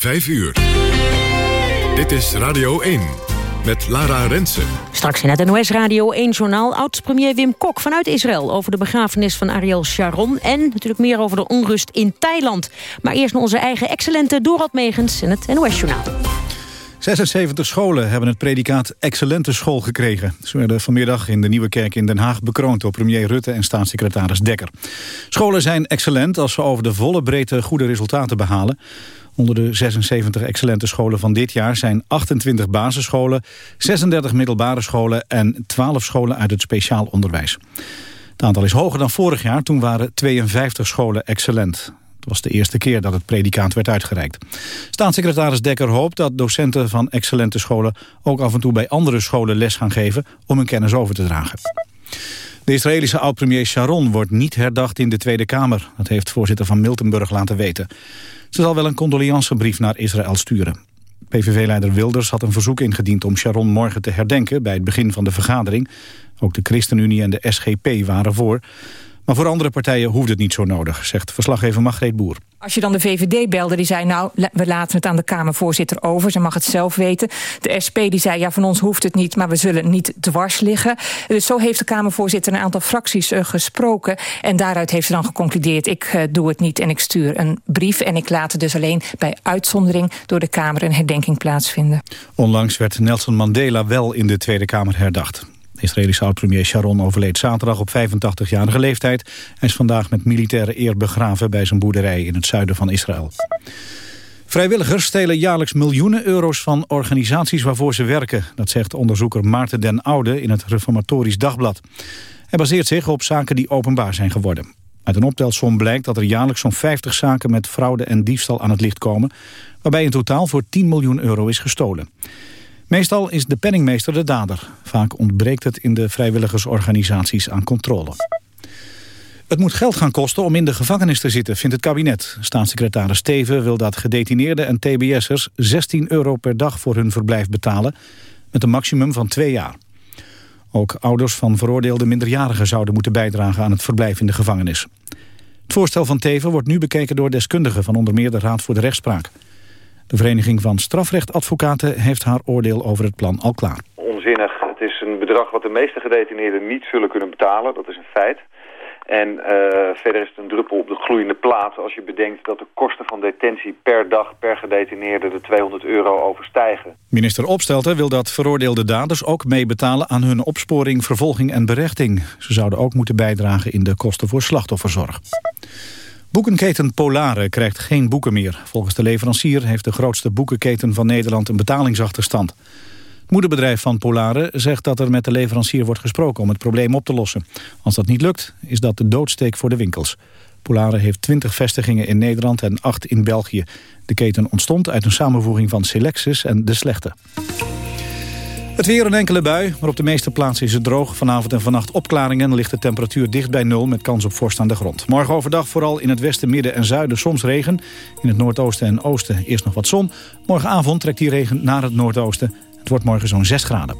5 uur. Dit is Radio 1 met Lara Rensen. Straks in het NOS Radio 1-journaal oud-premier Wim Kok vanuit Israël... over de begrafenis van Ariel Sharon en natuurlijk meer over de onrust in Thailand. Maar eerst naar onze eigen excellente Dorad Megens in het NOS-journaal. 76 scholen hebben het predicaat excellente school gekregen. Ze werden vanmiddag in de Nieuwe Kerk in Den Haag bekroond... door premier Rutte en staatssecretaris Dekker. Scholen zijn excellent als ze over de volle breedte goede resultaten behalen. Onder de 76 excellente scholen van dit jaar zijn 28 basisscholen... 36 middelbare scholen en 12 scholen uit het speciaal onderwijs. Het aantal is hoger dan vorig jaar, toen waren 52 scholen excellent. Het was de eerste keer dat het predicaat werd uitgereikt. Staatssecretaris Dekker hoopt dat docenten van excellente scholen... ook af en toe bij andere scholen les gaan geven om hun kennis over te dragen. De Israëlische oud-premier Sharon wordt niet herdacht in de Tweede Kamer. Dat heeft voorzitter van Miltenburg laten weten. Ze zal wel een condoleancebrief naar Israël sturen. PVV-leider Wilders had een verzoek ingediend om Sharon morgen te herdenken... bij het begin van de vergadering. Ook de ChristenUnie en de SGP waren voor... Maar voor andere partijen hoeft het niet zo nodig, zegt verslaggever Margreet Boer. Als je dan de VVD belde, die zei... nou, we laten het aan de Kamervoorzitter over, ze mag het zelf weten. De SP die zei, ja, van ons hoeft het niet... maar we zullen niet dwars liggen. Dus zo heeft de Kamervoorzitter een aantal fracties uh, gesproken... en daaruit heeft ze dan geconcludeerd... ik uh, doe het niet en ik stuur een brief... en ik laat het dus alleen bij uitzondering door de Kamer... een herdenking plaatsvinden. Onlangs werd Nelson Mandela wel in de Tweede Kamer herdacht. Israëlische oud-premier Sharon overleed zaterdag op 85-jarige leeftijd. Hij is vandaag met militaire eer begraven bij zijn boerderij in het zuiden van Israël. Vrijwilligers stelen jaarlijks miljoenen euro's van organisaties waarvoor ze werken. Dat zegt onderzoeker Maarten den Oude in het Reformatorisch Dagblad. Hij baseert zich op zaken die openbaar zijn geworden. Uit een optelsom blijkt dat er jaarlijks zo'n 50 zaken met fraude en diefstal aan het licht komen... waarbij in totaal voor 10 miljoen euro is gestolen. Meestal is de penningmeester de dader. Vaak ontbreekt het in de vrijwilligersorganisaties aan controle. Het moet geld gaan kosten om in de gevangenis te zitten, vindt het kabinet. Staatssecretaris Steven wil dat gedetineerden en tbs'ers 16 euro per dag voor hun verblijf betalen, met een maximum van twee jaar. Ook ouders van veroordeelde minderjarigen zouden moeten bijdragen aan het verblijf in de gevangenis. Het voorstel van Teven wordt nu bekeken door deskundigen van onder meer de Raad voor de Rechtspraak. De Vereniging van Strafrechtadvocaten heeft haar oordeel over het plan al klaar. Onzinnig. Het is een bedrag wat de meeste gedetineerden niet zullen kunnen betalen. Dat is een feit. En uh, verder is het een druppel op de gloeiende plaat als je bedenkt dat de kosten van detentie per dag per gedetineerde de 200 euro overstijgen. Minister Opstelten wil dat veroordeelde daders ook meebetalen aan hun opsporing, vervolging en berechting. Ze zouden ook moeten bijdragen in de kosten voor slachtofferzorg. Boekenketen Polare krijgt geen boeken meer. Volgens de leverancier heeft de grootste boekenketen van Nederland een betalingsachterstand. Het moederbedrijf van Polare zegt dat er met de leverancier wordt gesproken om het probleem op te lossen. Als dat niet lukt, is dat de doodsteek voor de winkels. Polare heeft 20 vestigingen in Nederland en 8 in België. De keten ontstond uit een samenvoeging van Selexis en De Slechte. Het weer een enkele bui, maar op de meeste plaatsen is het droog. Vanavond en vannacht opklaringen ligt de temperatuur dicht bij nul... met kans op vorst aan de grond. Morgen overdag vooral in het westen, midden en zuiden soms regen. In het noordoosten en oosten eerst nog wat zon. Morgenavond trekt die regen naar het noordoosten. Het wordt morgen zo'n 6 graden.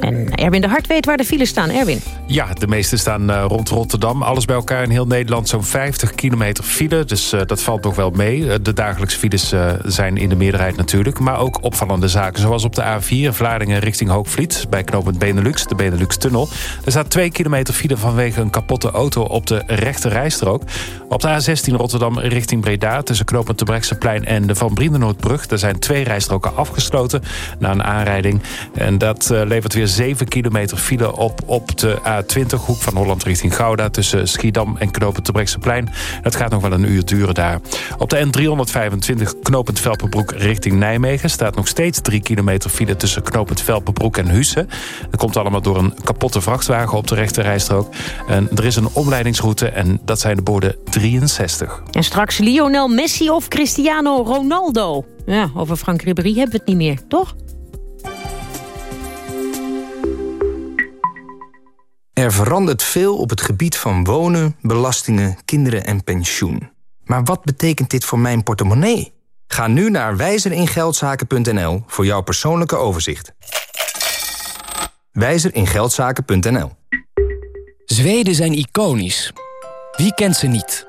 En Erwin de Hart weet waar de files staan. Erwin. Ja, de meeste staan uh, rond Rotterdam. Alles bij elkaar in heel Nederland zo'n 50 kilometer file. Dus uh, dat valt nog wel mee. Uh, de dagelijkse files zijn in de meerderheid natuurlijk. Maar ook opvallende zaken. Zoals op de A4 Vlaardingen richting Hoogvliet. Bij knooppunt Benelux, de Benelux-tunnel. Er staat 2 kilometer file vanwege een kapotte auto op de rechte rijstrook. Op de A16 Rotterdam richting Breda. Tussen knooppunt Terbrechtseplein en de Van Brienenoordbrug. Er zijn twee rijstroken afgesloten na een aanrijding. En dat levert weer 7 kilometer file op op de A20 hoek van Holland richting Gouda... tussen Schiedam en knooppunt Terbrechtseplein. Het gaat nog wel een uur duren daar. Op de N325 knooppunt Velpenbroek richting Nijmegen... staat nog steeds 3 kilometer file tussen knooppunt Velpenbroek en Husse. Dat komt allemaal door een kapotte vrachtwagen op de rechterrijstrook. En er is een omleidingsroute en dat zijn de borden 63. En straks Lionel Messi of Cristiano Ronaldo. Ja, over Frank Ribéry hebben we het niet meer, toch? Er verandert veel op het gebied van wonen, belastingen, kinderen en pensioen. Maar wat betekent dit voor mijn portemonnee? Ga nu naar wijzeringeldzaken.nl voor jouw persoonlijke overzicht. Wijzeringeldzaken.nl Zweden zijn iconisch. Wie kent ze niet?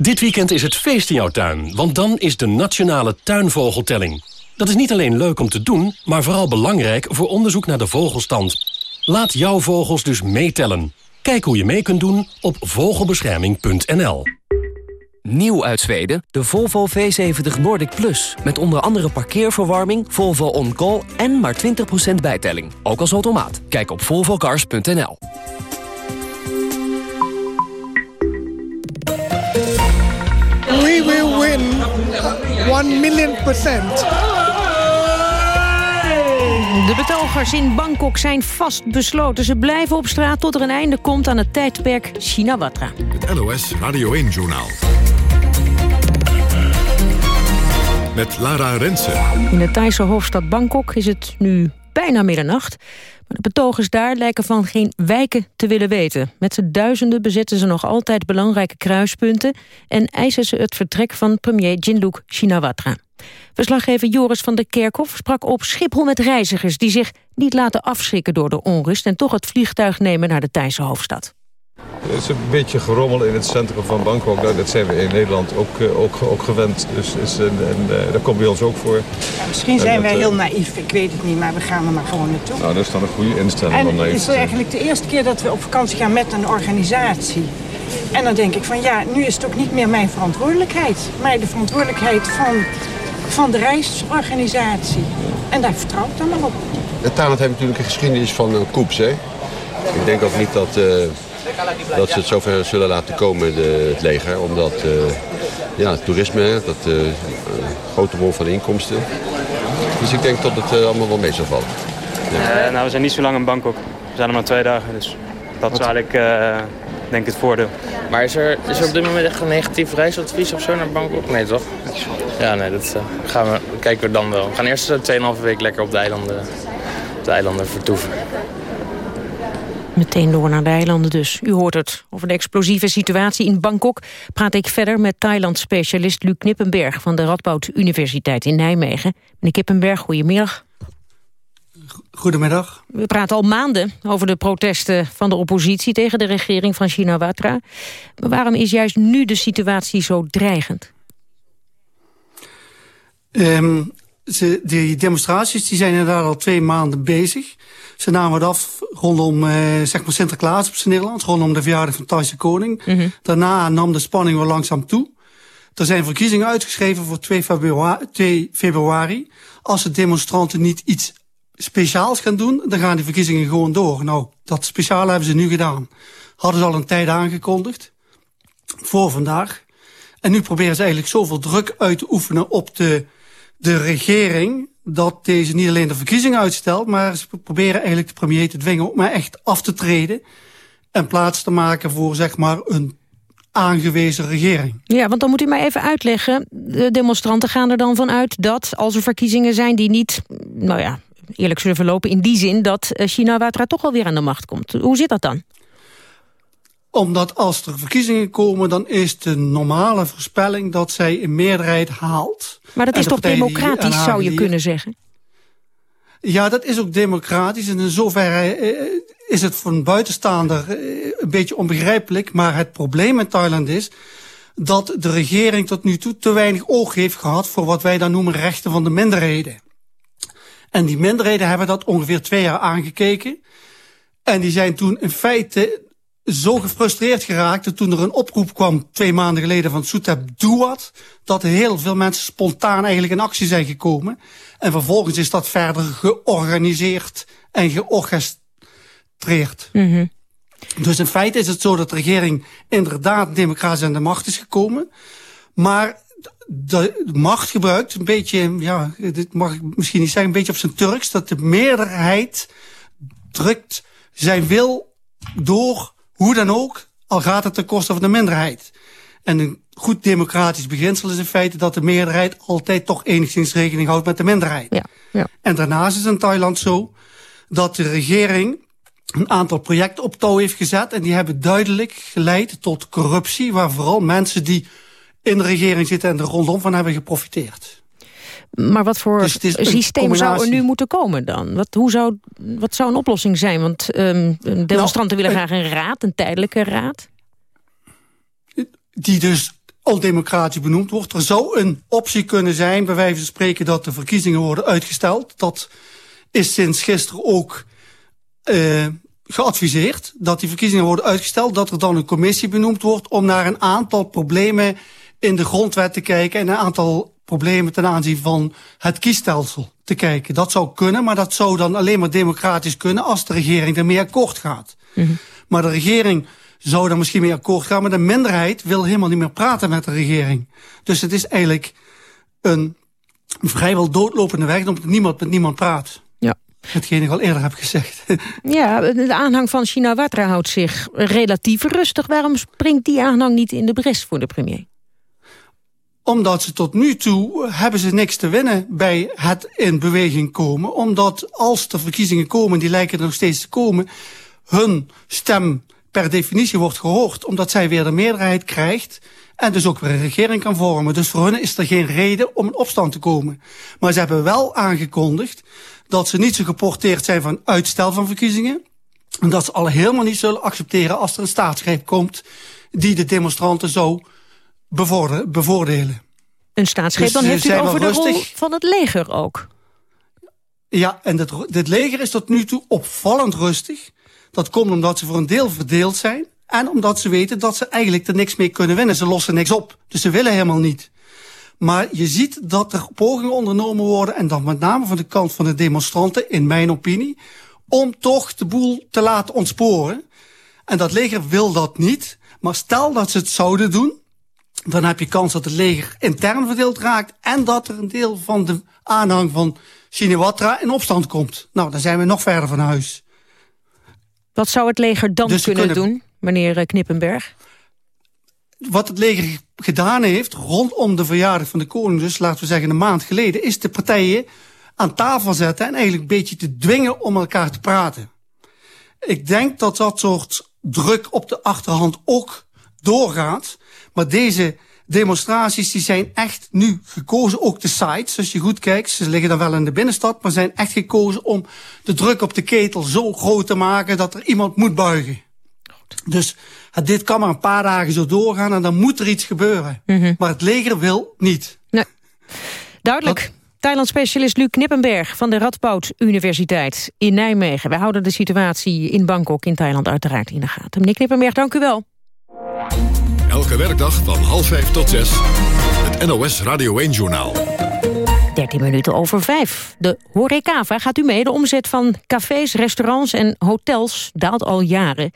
Dit weekend is het feest in jouw tuin, want dan is de Nationale Tuinvogeltelling. Dat is niet alleen leuk om te doen, maar vooral belangrijk voor onderzoek naar de vogelstand. Laat jouw vogels dus meetellen. Kijk hoe je mee kunt doen op vogelbescherming.nl. Nieuw uit Zweden, de Volvo V70 Nordic Plus. Met onder andere parkeerverwarming, Volvo On Call en maar 20% bijtelling. Ook als automaat. Kijk op volvocars.nl. We will win 1 million percent. De betogers in Bangkok zijn vastbesloten. Ze blijven op straat tot er een einde komt aan het tijdperk Shinawatra. Het NOS Radio 1-journaal. Met Lara Rensen. In de Thaise hoofdstad Bangkok is het nu bijna middernacht. De betogers daar lijken van geen wijken te willen weten. Met z'n duizenden bezetten ze nog altijd belangrijke kruispunten... en eisen ze het vertrek van premier Jinluk Shinawatra. Verslaggever Joris van der Kerkhof sprak op Schiphol met reizigers... die zich niet laten afschrikken door de onrust... en toch het vliegtuig nemen naar de Thaise hoofdstad. Het is een beetje gerommel in het centrum van Bangkok. Nou, dat zijn we in Nederland ook, eh, ook, ook gewend. Dus is een, en, uh, dat komt bij ons ook voor. misschien zijn wij heel naïef, ik weet het niet, maar we gaan er maar gewoon naartoe. Nou, dat is dan een goede instelling en om naïef Het is eigenlijk de eerste keer dat we op vakantie gaan met een organisatie. En dan denk ik van ja, nu is het ook niet meer mijn verantwoordelijkheid. Maar de verantwoordelijkheid van, van de reisorganisatie. En daar vertrouw ik dan maar op. Thailand heeft natuurlijk een geschiedenis van uh, koeps, hè. Ik denk ook niet dat dat ze het zover zullen laten komen, de, het leger. Omdat uh, ja, toerisme, dat uh, een grote bron van inkomsten. Dus ik denk dat het uh, allemaal wel mee zal vallen. Ja. nou, we zijn niet zo lang in Bangkok. We zijn er maar twee dagen, dus dat is eigenlijk denk ik het voordeel. Maar is er, is er op dit moment echt een negatief reisadvies of zo naar Bangkok? Nee, toch? Ja, nee, dat gaan we, kijken we dan wel. We gaan eerst 2,5 week lekker op de eilanden, op de eilanden vertoeven. Meteen door naar de eilanden dus. U hoort het. Over de explosieve situatie in Bangkok praat ik verder met Thailand-specialist Luc Knippenberg van de Radboud Universiteit in Nijmegen. Meneer Kippenberg, goedemiddag. Goedemiddag. We praten al maanden over de protesten van de oppositie tegen de regering van Shinawatra. Maar waarom is juist nu de situatie zo dreigend? Um, ze, die demonstraties die zijn inderdaad al twee maanden bezig. Ze namen het af rondom eh, zeg maar Sinterklaas op zijn Nederlands, rondom de verjaardag van Thaise koning. Mhm. Daarna nam de spanning weer langzaam toe. Er zijn verkiezingen uitgeschreven voor 2 februari, 2 februari. Als de demonstranten niet iets speciaals gaan doen, dan gaan die verkiezingen gewoon door. Nou, dat speciale hebben ze nu gedaan. Hadden ze al een tijd aangekondigd. Voor vandaag. En nu proberen ze eigenlijk zoveel druk uit te oefenen op de, de regering dat deze niet alleen de verkiezingen uitstelt... maar ze proberen eigenlijk de premier te dwingen om echt af te treden... en plaats te maken voor zeg maar een aangewezen regering. Ja, want dan moet u mij even uitleggen. De demonstranten gaan er dan vanuit dat als er verkiezingen zijn... die niet, nou ja, eerlijk zullen verlopen in die zin... dat eh, China Watra toch alweer aan de macht komt. Hoe zit dat dan? Omdat als er verkiezingen komen, dan is de normale voorspelling dat zij een meerderheid haalt. Maar dat is toch democratisch, zou je kunnen zeggen? Ja, dat is ook democratisch. En in zoverre eh, is het voor een buitenstaander eh, een beetje onbegrijpelijk. Maar het probleem in Thailand is dat de regering tot nu toe te weinig oog heeft gehad... voor wat wij dan noemen rechten van de minderheden. En die minderheden hebben dat ongeveer twee jaar aangekeken. En die zijn toen in feite zo gefrustreerd geraakt dat toen er een oproep kwam twee maanden geleden van Soetep Duat, dat heel veel mensen spontaan eigenlijk in actie zijn gekomen. En vervolgens is dat verder georganiseerd en georchestreerd. Mm Dus in feite is het zo dat de regering inderdaad democratisch aan de macht is gekomen. Maar de macht gebruikt een beetje, ja, dit mag ik misschien niet zeggen, een beetje op zijn Turks, dat de meerderheid drukt zijn wil door hoe dan ook, al gaat het ten koste van de minderheid. En een goed democratisch beginsel is in feite dat de meerderheid altijd toch enigszins rekening houdt met de minderheid. Ja, ja. En daarnaast is in Thailand zo dat de regering een aantal projecten op touw heeft gezet en die hebben duidelijk geleid tot corruptie, waar vooral mensen die in de regering zitten en er rondom van hebben geprofiteerd. Maar wat voor Dus systeem zou er nu moeten komen dan? Wat, hoe zou, wat zou een oplossing zijn? Want ehm, demonstranten willen graag een raad, een tijdelijke raad. die dus ondemocratisch benoemd wordt. Er zou een optie kunnen zijn, bij wijze van spreken, dat de verkiezingen worden uitgesteld. Dat is sinds gisteren ook eh, geadviseerd, dat die verkiezingen worden uitgesteld. Dat er dan een commissie benoemd wordt om naar een aantal problemen in de grondwet te kijken en een aantal problemen ten aanzien van het kiesstelsel te kijken. Dat zou kunnen, maar dat zou dan alleen maar democratisch kunnen als de regering ermee akkoord gaat. Maar de regering zou er misschien mee akkoord gaan, maar de minderheid wil helemaal niet meer praten met de regering. Dus het is eigenlijk een vrijwel doodlopende weg, omdat niemand met niemand praat. Ja. Hetgeen ik al eerder heb gezegd. Ja, de aanhang van Shinawatra houdt zich relatief rustig. Waarom springt die aanhang niet in de bres voor de premier? Omdat ze tot nu toe eh, hebben ze niks te winnen bij het in beweging komen. Omdat als er verkiezingen komen, die lijken er nog steeds te komen, hun stem per definitie wordt gehoord. Omdat zij weer de meerderheid krijgt en dus ook weer een regering kan vormen. Dus voor hun is er geen reden om in opstand te komen. Maar ze hebben wel aangekondigd dat ze niet zo geporteerd zijn van uitstel van verkiezingen. En dat ze al helemaal niet zullen accepteren als er een staatsgreep komt die de demonstranten bevoorde- bevoordelen. Een staatsgreep, Dus dan heeft u het over de rol van het leger ook. Ja, en dit, dit leger is tot nu toe opvallend rustig. Dat komt omdat ze voor een deel verdeeld zijn. En omdat ze weten dat ze eigenlijk er niks mee kunnen winnen. Ze lossen niks op. Dus ze willen helemaal niet. Maar je ziet dat er pogingen ondernomen worden. En dan met name van de kant van de demonstranten, in mijn opinie. Om toch de boel te laten ontsporen. En dat leger wil dat niet. Maar stel dat ze het zouden doen. Dan heb je kans dat het leger intern verdeeld raakt. En dat er een deel van de aanhang van Shinawatra in opstand komt. Nou, dan zijn we nog verder van huis. Wat zou het leger dan Dus kunnen, kunnen- doen, meneer eh, Knippenberg? Wat het leger gedaan heeft rondom de verjaardag van de koning, dus laten we zeggen een maand geleden, is de partijen aan tafel zetten en eigenlijk een beetje te dwingen om elkaar te praten. Ik denk dat dat soort druk op de achterhand ook doorgaat. Maar deze demonstraties die zijn echt nu gekozen, ook de sites, als je goed kijkt. Ze liggen dan wel in de binnenstad, maar zijn echt gekozen om de druk op de ketel zo groot te maken dat er iemand moet buigen. Dus dit kan maar een paar dagen zo doorgaan en dan moet er iets gebeuren. Maar het leger wil niet. Nee. Duidelijk. Thailand-specialist Luc Knippenberg van de Radboud Universiteit in Nijmegen. Wij houden de situatie in Bangkok in Thailand uiteraard in de gaten. Meneer Knippenberg, dank u wel. Elke werkdag van half vijf tot zes. Het NOS Radio 1-journaal. 13 minuten over vijf. De horecava gaat u mee. De omzet van cafés, restaurants en hotels daalt al jaren.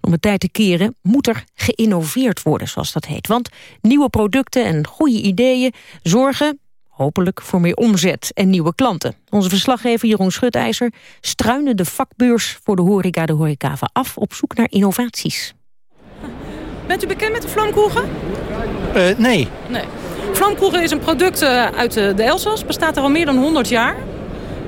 Om het tijd te keren moet er geïnnoveerd worden, zoals dat heet. Want nieuwe producten en goede ideeën zorgen hopelijk voor meer omzet en nieuwe klanten. Onze verslaggever Jeroen Schutijzer struinde de vakbeurs voor de horeca de horecava af op zoek naar innovaties. Bent u bekend met de vlamkoegen? Eh, nee. Nee. Vlamkoegen is een product eh, uit eh, de Elzas. Bestaat er al meer dan 100 jaar.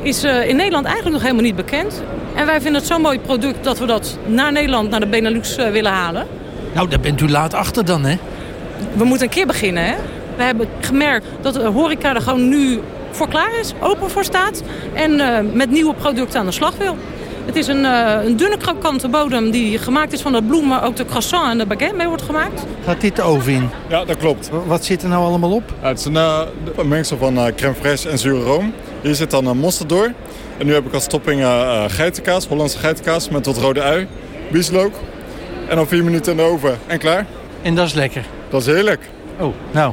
Is in Nederland eigenlijk nog helemaal niet bekend. En wij vinden het zo'n mooi product dat we dat naar Nederland, naar de Benelux willen halen. Nou, daar bent u laat achter dan, hè? We moeten een keer beginnen, hè? We hebben gemerkt dat de horeca er gewoon nu voor klaar is, open voor staat. En met nieuwe producten aan de slag wil. Het is een, eh, een dunne krokante bodem die gemaakt is van de bloem... waar ook de croissant en de baguette mee wordt gemaakt. Gaat dit de oven in? Ja, dat klopt. Wat zit er nou allemaal op? Ja, het is een, eh, een mengsel van eh, crème fraîche en zure room. Hier zit dan een mosterd door. En nu heb ik als topping geitenkaas, Hollandse geitenkaas met wat rode ui, bieslook. En dan vier minuten in de oven en klaar. En dat is lekker? Dat is heerlijk. Oh, nou.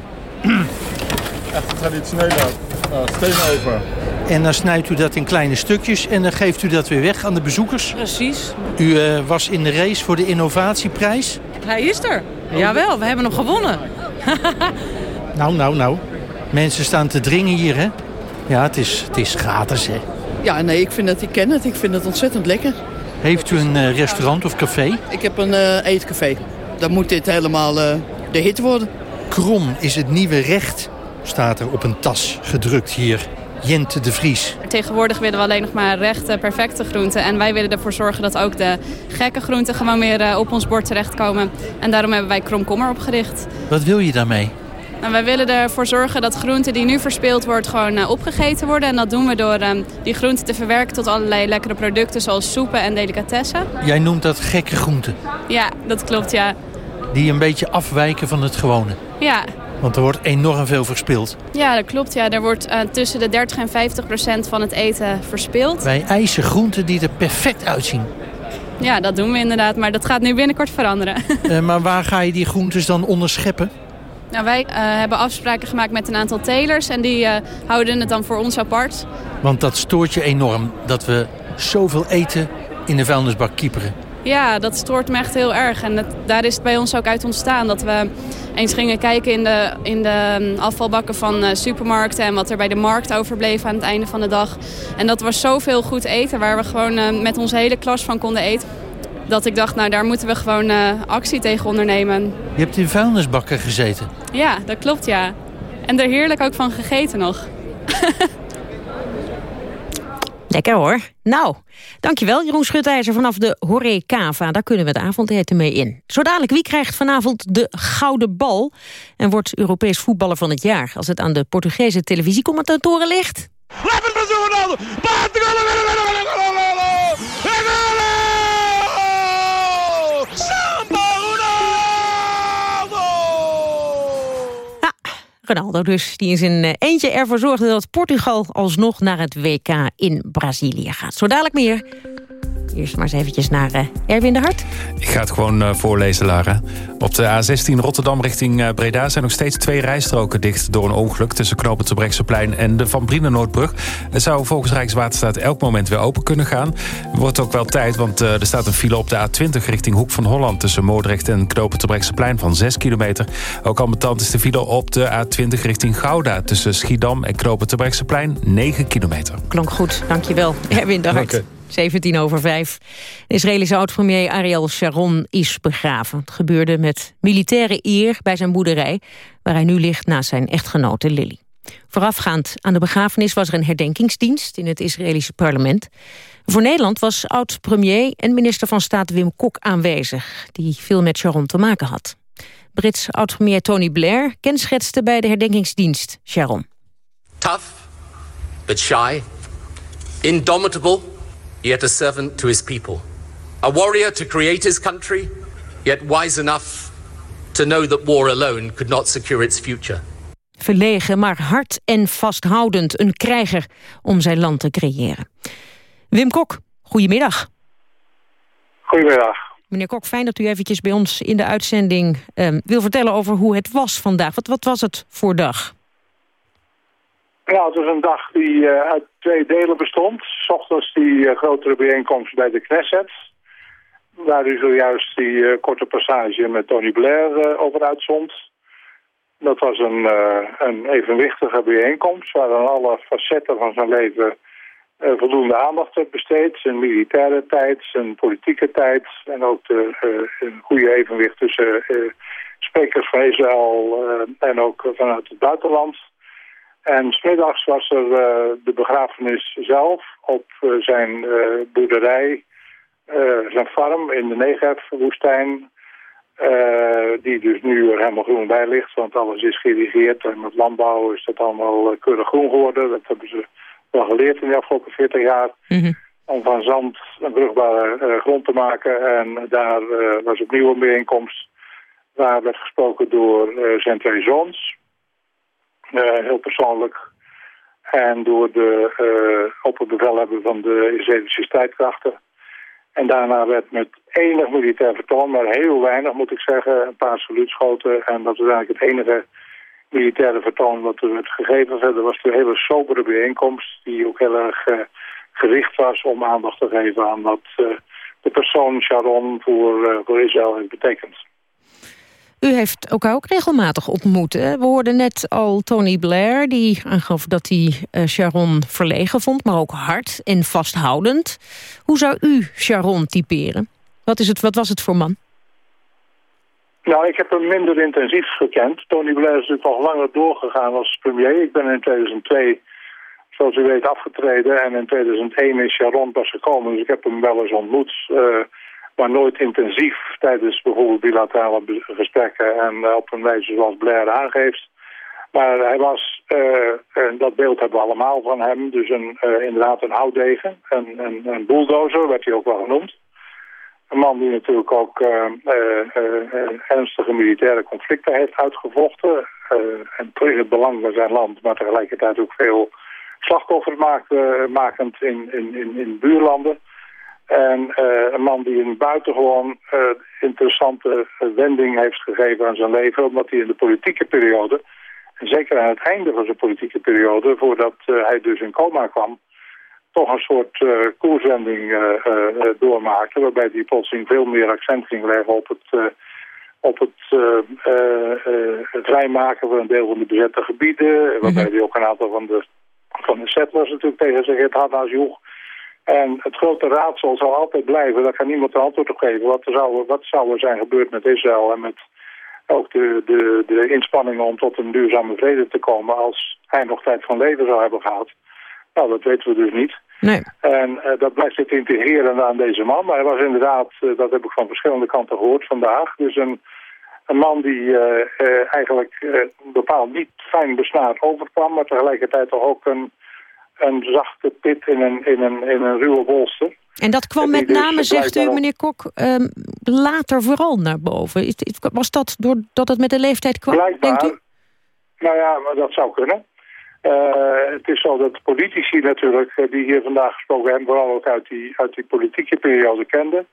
Echt een traditionele uh, steenoven. En dan snijdt u dat in kleine stukjes en dan geeft u dat weer weg aan de bezoekers. Precies. U eh, was in de race voor de innovatieprijs. Hij is er. Jawel, we hebben hem gewonnen. Nou, nou, nou. Mensen staan te dringen hier, hè? Ja, het is, het is gratis, hè? Ja, nee, ik vind het, ik ken het. Ik vind het ontzettend lekker. Heeft u een eh, restaurant of café? Ik heb een eh, eetcafé. Dan moet dit helemaal eh, de hit worden. krom is het nieuwe recht, staat er op een tas gedrukt hier. Jente de Vries. Tegenwoordig willen we alleen nog maar rechte, perfecte groenten. En wij willen ervoor zorgen dat ook de gekke groenten gewoon weer eh, op ons bord terechtkomen. En daarom hebben wij Kromkommer opgericht. Wat wil je daarmee? Nou, wij willen ervoor zorgen dat groenten die nu verspeeld wordt gewoon uh, opgegeten worden. En dat doen we door um, die groenten te verwerken tot allerlei lekkere producten zoals soepen en delicatessen. Jij noemt dat gekke groenten? Ja, dat klopt, ja. Die een beetje afwijken van het gewone? Ja, want er wordt enorm veel verspild. Ja, dat klopt. Ja. Er wordt uh, tussen de 30 en 50 procent van het eten verspild. Wij eisen groenten die er perfect uitzien. Ja, dat doen we inderdaad. Maar dat gaat nu binnenkort veranderen. Uh, maar waar ga je die groentes dan onderscheppen? Nou, wij uh, hebben afspraken gemaakt met een aantal telers. En die houden het dan voor ons apart. Want dat stoort je enorm. Dat we zoveel eten in de vuilnisbak kieperen. Ja, dat stoort me echt heel erg. En het, daar is het bij ons ook uit ontstaan. Dat we eens gingen kijken in de, in de mm, afvalbakken van uh, supermarkten... en wat er bij de markt overbleef aan het einde van de dag. En dat was zoveel goed eten waar we gewoon uh, met onze hele klas van konden eten. Dat ik dacht, nou daar moeten we gewoon uh, actie tegen ondernemen. Je hebt in vuilnisbakken gezeten? Ja, dat klopt ja. En er heerlijk ook van gegeten nog. Lekker hoor. Nou, dankjewel Jeroen Schutijzer vanaf de Horecava. Daar kunnen we de avondeten mee in. Zo dadelijk, wie krijgt vanavond de Gouden Bal... en wordt Europees voetballer van het jaar... als het aan de Portugese televisiecommentatoren ligt? Ronaldo dus, die in zijn eh, eentje ervoor zorgde dat Portugal alsnog naar het WK in Brazilië gaat. Zo dadelijk meer. Eerst maar eens eventjes naar uh, Erwin de Hart. Ik ga het gewoon uh, voorlezen, Lara. Op de A16 Rotterdam richting uh, Breda zijn nog steeds twee rijstroken dicht door een ongeluk tussen knopen Terbrechtseplein en de Van Brienenoordbrug. Het zou volgens Rijkswaterstaat elk moment weer open kunnen gaan. Wordt ook wel tijd, want er staat een file op de A20 richting Hoek van Holland tussen Moordrecht en knopen Terbrechtseplein van 6 kilometer. Ook al betand is de file op de A20 richting Gouda tussen Schiedam en knopen Terbrechtseplein 9 kilometer. Klonk goed, dankjewel Erwin de Hart. Okay. 17 over 5. De Israëlische oud-premier Ariel Sharon is begraven. Het gebeurde met militaire eer bij zijn boerderij... waar hij nu ligt naast zijn echtgenote Lily. Voorafgaand aan de begrafenis was er een herdenkingsdienst... in het Israëlische parlement. Voor Nederland was oud-premier en minister van Staat Wim Kok aanwezig... die veel met Sharon te maken had. Brits oud-premier Tony Blair kenschetste bij de herdenkingsdienst Sharon. Tough, but shy, indomitable yet a servant to his people. A warrior to create his country, yet wise enough to know that war alone could not secure its future. Verlegen, maar hard en vasthoudend. Een krijger om zijn land te creëren. Wim Kok, goedemiddag. Goedemiddag. Meneer Kok, fijn dat u eventjes bij ons in de uitzending um, wil vertellen over hoe het was vandaag. Wat, wat was het voor dag? Ja, het was een dag die uh, uit twee delen bestond. S die uh, grotere bijeenkomst bij de Knesset. Waar u zojuist die uh, korte passage met Tony Blair over uitzond. Dat was een, een evenwichtige bijeenkomst waar dan alle facetten van zijn leven voldoende aandacht werd besteed. Zijn militaire tijd, zijn politieke tijd en ook de, een goede evenwicht tussen sprekers van Israël en ook vanuit het buitenland. En smiddags was er uh, de begrafenis zelf op uh, zijn uh, boerderij, zijn farm in de Negev-woestijn. die dus nu er helemaal groen bij ligt, want alles is geïrrigeerd. En met landbouw is dat allemaal keurig groen geworden. Dat hebben ze wel geleerd in de afgelopen 40 jaar. Mm -hmm. Om van zand een brugbare grond te maken. En daar was opnieuw een bijeenkomst. Waar werd gesproken door zijn twee zoons. Uh, heel persoonlijk. En door de uh, opperbevelhebber van de Israëlische strijdkrachten. En daarna werd met enig militair vertoon, maar heel weinig moet ik zeggen, een paar saluutschoten. En dat was eigenlijk het enige militaire vertoon wat er werd gegeven. Verder was het een hele sobere bijeenkomst die ook heel erg uh, gericht was om aandacht te geven aan wat de persoon Sharon voor, voor Israël heeft betekend. U heeft elkaar ook regelmatig ontmoet. We hoorden net al Tony Blair, die aangaf dat hij uh, Sharon verlegen vond... maar ook hard en vasthoudend. Hoe zou u Sharon typeren? Wat, is het, wat was het voor man? Nou, ik heb hem minder intensief gekend. Tony Blair is natuurlijk nog langer doorgegaan als premier. Ik ben in 2002, zoals u weet, afgetreden. En in 2001 is Sharon pas gekomen. Dus ik heb hem wel eens ontmoet. Uh, maar nooit intensief tijdens bijvoorbeeld bilaterale gesprekken. En uh, op een wijze zoals Blair aangeeft. Maar hij was, uh, dat beeld hebben we allemaal van hem. Dus een, inderdaad een houtdegen. Een, een, een bulldozer werd hij ook wel genoemd. Een man die natuurlijk ook ernstige militaire conflicten heeft uitgevochten. en in het belang van zijn land, maar tegelijkertijd ook veel slachtoffers maakt, makend in, in, in, in buurlanden. En een man die een buitengewoon interessante wending heeft gegeven aan zijn leven. Omdat hij in de politieke periode, en zeker aan het einde van zijn politieke periode, voordat hij dus in coma kwam toch een soort koerswending doormaakte... waarbij die plotseling veel meer accent ging leggen op het, op het vrijmaken van een deel van de bezette gebieden... waarbij hij ook een aantal van de, van de settlers natuurlijk tegen zich het had als joeg. En het grote raadsel zal altijd blijven, daar kan niemand een antwoord op geven. Wat, zou, wat zou er zijn gebeurd met Israël en met ook de, de, de inspanningen om tot een duurzame vrede te komen... als hij nog tijd van leven zou hebben gehad. Nou, dat weten we dus niet. Nee. En uh, dat blijft het integreren aan deze man. Maar hij was inderdaad, uh, dat heb ik van verschillende kanten gehoord vandaag. Dus een, een man die uh, eigenlijk bepaald niet fijn besnaard overkwam... maar tegelijkertijd toch ook een, een zachte pit in een, in een, in een ruwe bolster. En dat kwam met dus name, zegt u, meneer Kok, um, later vooral naar boven. Was dat doordat het met de leeftijd kwam, Blijkbaar, denkt u? Nou ja, maar dat zou kunnen. Uh, het is zo dat politici natuurlijk, uh, die hier vandaag gesproken hebben, vooral ook uit die, uit die politieke periode kenden.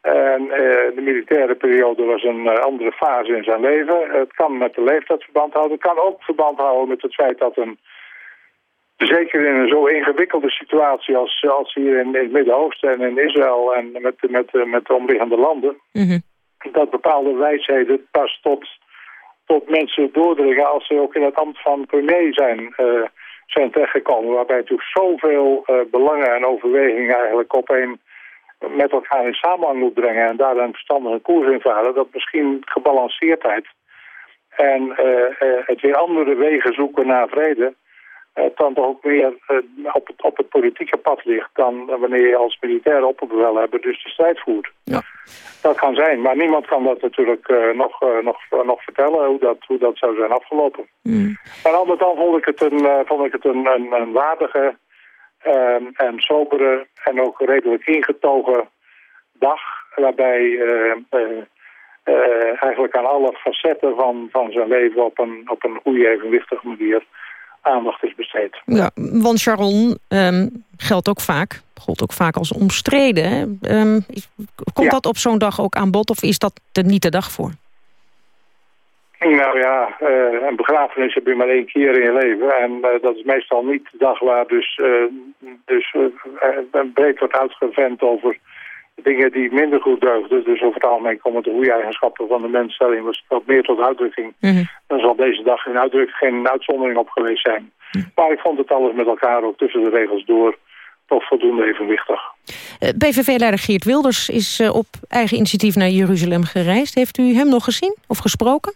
En uh, de militaire periode was een andere fase in zijn leven. Het kan met de leeftijd verband houden. Het kan ook verband houden met het feit dat een, zeker in een zo ingewikkelde situatie als, als hier in, in het Midden-Oosten en in Israël en met, met, met de omliggende landen, mm -hmm. dat bepaalde wijsheden pas tot tot mensen doordringen als ze ook in het ambt van premier zijn, uh, zijn terechtgekomen. Waarbij natuurlijk zoveel uh, belangen en overwegingen eigenlijk op een met elkaar in samenhang moet brengen en daar een verstandige koers in varen. Dat misschien gebalanceerdheid en uh, het weer andere wegen zoeken naar vrede dan toch ook meer uh, op, het, op het politieke pad ligt dan wanneer je als militair opperbevelhebber dus de strijd voert. Ja. Dat kan zijn, maar niemand kan dat natuurlijk uh, nog, nog, nog vertellen hoe dat, hoe dat zou zijn afgelopen. Mm. Aan de andere kant vond ik het een, vond ik het een, een, een waardige en sobere en ook redelijk ingetogen dag waarbij eigenlijk aan alle facetten van, van zijn leven op een, op een goede evenwichtige manier aandacht is besteed. Ja, want Sharon um, geldt ook vaak, gold ook vaak als omstreden. Um, komt ja. dat op zo'n dag ook aan bod of is dat er niet de dag voor? Nou ja, uh, een begrafenis heb je maar één keer in je leven. En uh, dat is meestal niet de dag waar dus, uh, dus breed wordt uitgevent over dingen die minder goed deugden. Dus over het algemeen komen de goede eigenschappen van de mensstelling was wat meer tot uitdrukking. Mm -hmm. Dan zal deze dag geen, uitdruk, geen uitzondering op geweest zijn. Mhm. Maar ik vond het alles met elkaar ook tussen de regels door toch voldoende evenwichtig. Uh, PVV-leider Geert Wilders is uh, op eigen initiatief naar Jeruzalem gereisd. Heeft u hem nog gezien of gesproken?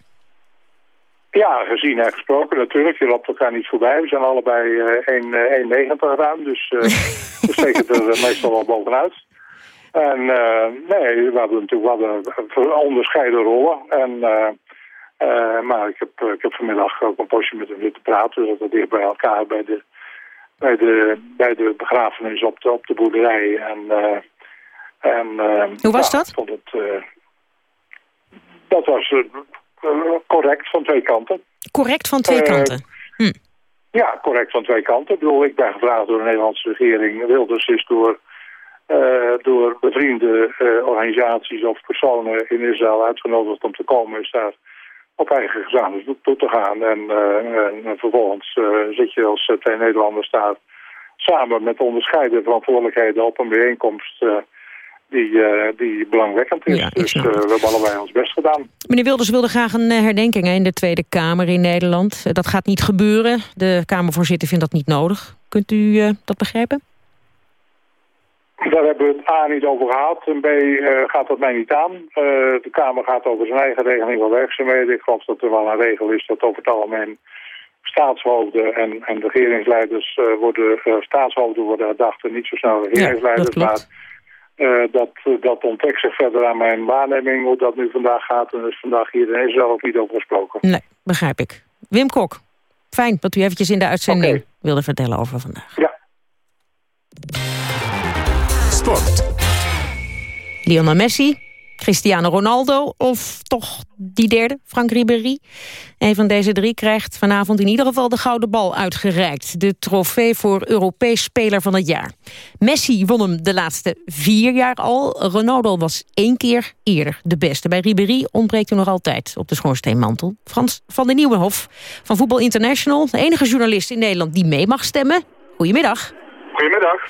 Ja, gezien en gesproken natuurlijk. Je loopt elkaar niet voorbij. We zijn allebei uh, 1,90 ruim, dus we steken er meestal wel bovenuit. En uh, nee, we hadden natuurlijk wel een onderscheiden rollen. En, uh, maar ik heb, ik heb vanmiddag ook een postje met hem zitten praten. Dus dat dicht bij elkaar bij de, bij de, bij de begrafenis op de, op de boerderij. En, en, Hoe was ja, dat? Vond het, dat was correct van twee kanten. Correct van twee kanten? Hm. Ja, correct van twee kanten. Ik bedoel, ik ben gevraagd door de Nederlandse regering. Wilders is door uh, door bevriende uh, organisaties of personen in Israël uitgenodigd om te komen, is daar op eigen gezamenlijk toe, toe te gaan. En, uh, en vervolgens zit je als twee Nederlanders daar samen met onderscheiden verantwoordelijkheden op een bijeenkomst die, die belangwekkend is. Ja, dus we hebben allebei ons best gedaan. Meneer Wilders wilde graag een herdenking in de Tweede Kamer in Nederland. dat gaat niet gebeuren. De Kamervoorzitter vindt dat niet nodig. Kunt u dat begrijpen? Daar hebben we het A niet over gehad. En B eh, gaat dat mij niet aan. Eh, de Kamer gaat over zijn eigen regeling van werkzaamheden. Ik geloof dat er wel een regel is dat over het algemeen staatshoofden en, en regeringsleiders uh, worden, staatshoofden worden herdacht en niet zo snel regeringsleiders. Ja, maar dat, dat onttrekt zich verder aan mijn waarneming hoe dat nu vandaag gaat. En er is vandaag hier in Israël ook niet over gesproken. Nee, begrijp ik. Wim Kok, fijn dat u eventjes in de uitzending okay. wilde vertellen over vandaag. Ja. Lionel Messi, Cristiano Ronaldo of toch die derde, Frank Ribéry. Een van deze drie krijgt vanavond in ieder geval de gouden bal uitgereikt. De trofee voor Europees Speler van het jaar. Messi won hem de laatste vier jaar al. Ronaldo was één keer eerder de beste. Bij Ribéry ontbreekt hij nog altijd op de schoorsteenmantel. Frans van den Nieuwenhof van Voetbal International. De enige journalist in Nederland die mee mag stemmen. Goedemiddag. Goedemiddag.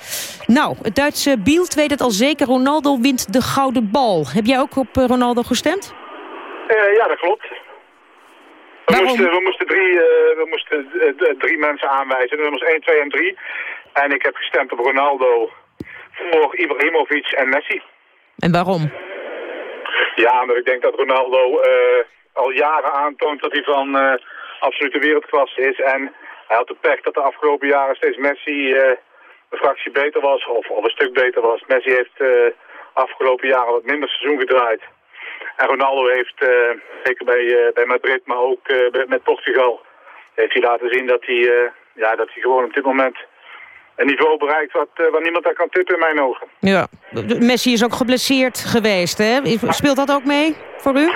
Nou, het Duitse Bielt weet het al zeker. Ronaldo wint de gouden bal. Heb jij ook op Ronaldo gestemd? Uh, ja, dat klopt. We moesten, we moesten, drie, uh, we moesten drie mensen aanwijzen. Nummers 1, 2 en 3. En ik heb gestemd op Ronaldo voor Ibrahimovic en Messi. En waarom? Ja, omdat ik denk dat Ronaldo al jaren aantoont dat hij van absolute wereldklasse is. En hij had de pech dat de afgelopen jaren steeds Messi een fractie beter was, of, of een stuk beter was. Messi heeft uh, afgelopen jaren wat minder seizoen gedraaid. En Ronaldo heeft, uh, zeker bij, uh, bij Madrid, maar ook met Portugal, heeft hij laten zien dat hij, ja, dat hij gewoon op dit moment een niveau bereikt wat, waar niemand aan kan tippen in mijn ogen. Ja, Messi is ook geblesseerd geweest, hè? Speelt dat ook mee voor u?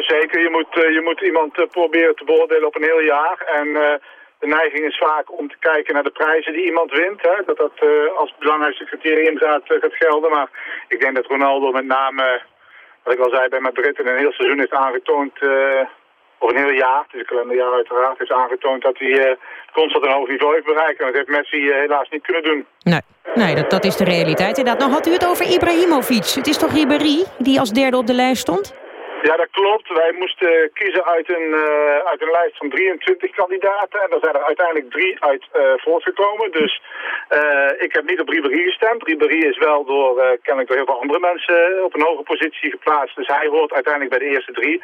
zeker, je moet, je moet iemand proberen te beoordelen op een heel jaar. En de neiging is vaak om te kijken naar de prijzen die iemand wint. Hè? Dat dat uh, als belangrijkste criterium gaat, uh, gaat gelden. Maar ik denk dat Ronaldo met name, wat ik al zei, bij Madrid in een heel seizoen heeft aangetoond... Uh, of een heel jaar, het is een kalenderjaar uiteraard, heeft aangetoond dat hij constant een hoog niveau heeft bereikt. En dat heeft Messi helaas niet kunnen doen. Nee, nee dat, dat is de realiteit inderdaad. Nou had u het over Ibrahimovic. Het is toch Ribéry die als derde op de lijst stond? Ja, dat klopt. Wij moesten kiezen uit een, uh, uit een lijst van 23 kandidaten. En daar zijn er uiteindelijk drie uit uh, voortgekomen. Dus uh, ik heb niet op Ribéry gestemd. Ribéry is wel door, kennelijk door heel veel andere mensen op een hoge positie geplaatst. Dus hij hoort uiteindelijk bij de eerste drie.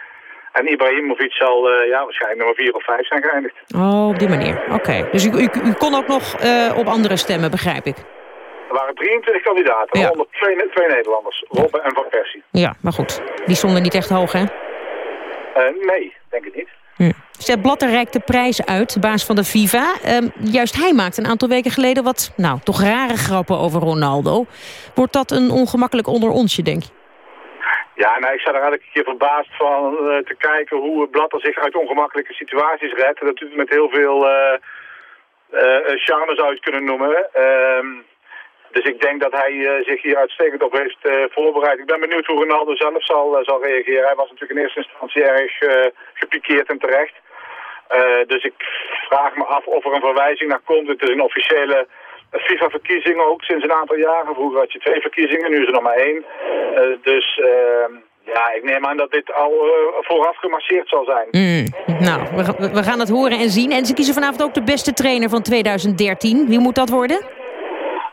En Ibrahimovic zal ja, waarschijnlijk nummer vier of vijf zijn geëindigd. Oh, op die manier. Oké. Dus u, u, u, kon ook nog op andere stemmen, begrijp ik. Er waren 23 kandidaten, ja. onder twee, twee Nederlanders, Robben en Van Persie. Ja, maar goed. Die stonden niet echt hoog, hè? Uh, nee, denk ik niet. Hm. Sepp Blatter reikt de prijs uit, baas van de FIFA. Uh, juist hij maakte een aantal weken geleden wat, nou, toch rare grappen over Ronaldo. Wordt dat een ongemakkelijk onder onsje, denk je? Ja, nou, ik sta er eigenlijk een keer verbaasd van uh, te kijken hoe Blatter zich uit ongemakkelijke situaties redt. Dat doet met heel veel uh, charme zou je het kunnen noemen. Ehm, dus ik denk dat hij uh, zich hier uitstekend op heeft uh, voorbereid. Ik ben benieuwd hoe Ronaldo zelf zal, uh, zal reageren. Hij was natuurlijk in eerste instantie erg gepikeerd en terecht. dus ik vraag me af of er een verwijzing naar komt. Het is een officiële FIFA-verkiezing ook sinds een aantal jaren. Vroeger had je twee verkiezingen, nu is er nog maar één. dus ehm, ja, ik neem aan dat dit al vooraf gemarcheerd zal zijn. Mm, nou, we, we gaan het horen en zien. En ze kiezen vanavond ook de beste trainer van 2013. Wie moet dat worden?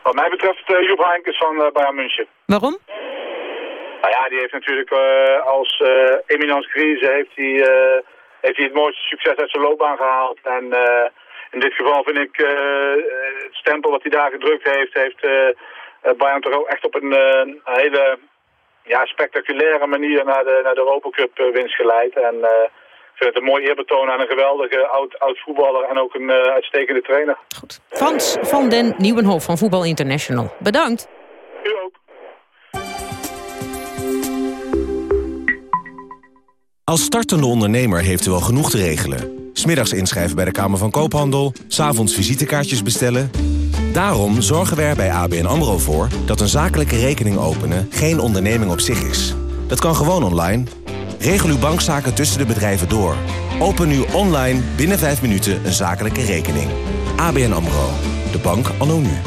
Wat mij betreft uh, Joep Heinkes van uh, Bayern München. Waarom? Nou ja, die heeft natuurlijk uh, als uh, eminence grise heeft hij, heeft hij het mooiste succes uit zijn loopbaan gehaald. En in dit geval vind ik het stempel wat hij daar gedrukt heeft, heeft Bayern toch ook echt op een, hele ja, spectaculaire manier naar de, naar de Europa Cup winst geleid. En vind het een mooi eerbetoon aan een geweldige oud, oud voetballer en ook een uh, uitstekende trainer. Goed. Frans van den Nieuwenhof van Voetbal International. Bedankt. U ook. Als startende ondernemer heeft u al genoeg te regelen. Smiddags inschrijven bij de Kamer van Koophandel, s'avonds visitekaartjes bestellen. Daarom zorgen we er bij ABN AMRO voor dat een zakelijke rekening openen geen onderneming op zich is. Dat kan gewoon online. Regel uw bankzaken tussen de bedrijven door. Open nu online binnen 5 minuten een zakelijke rekening. ABN AMRO. De bank anno nu.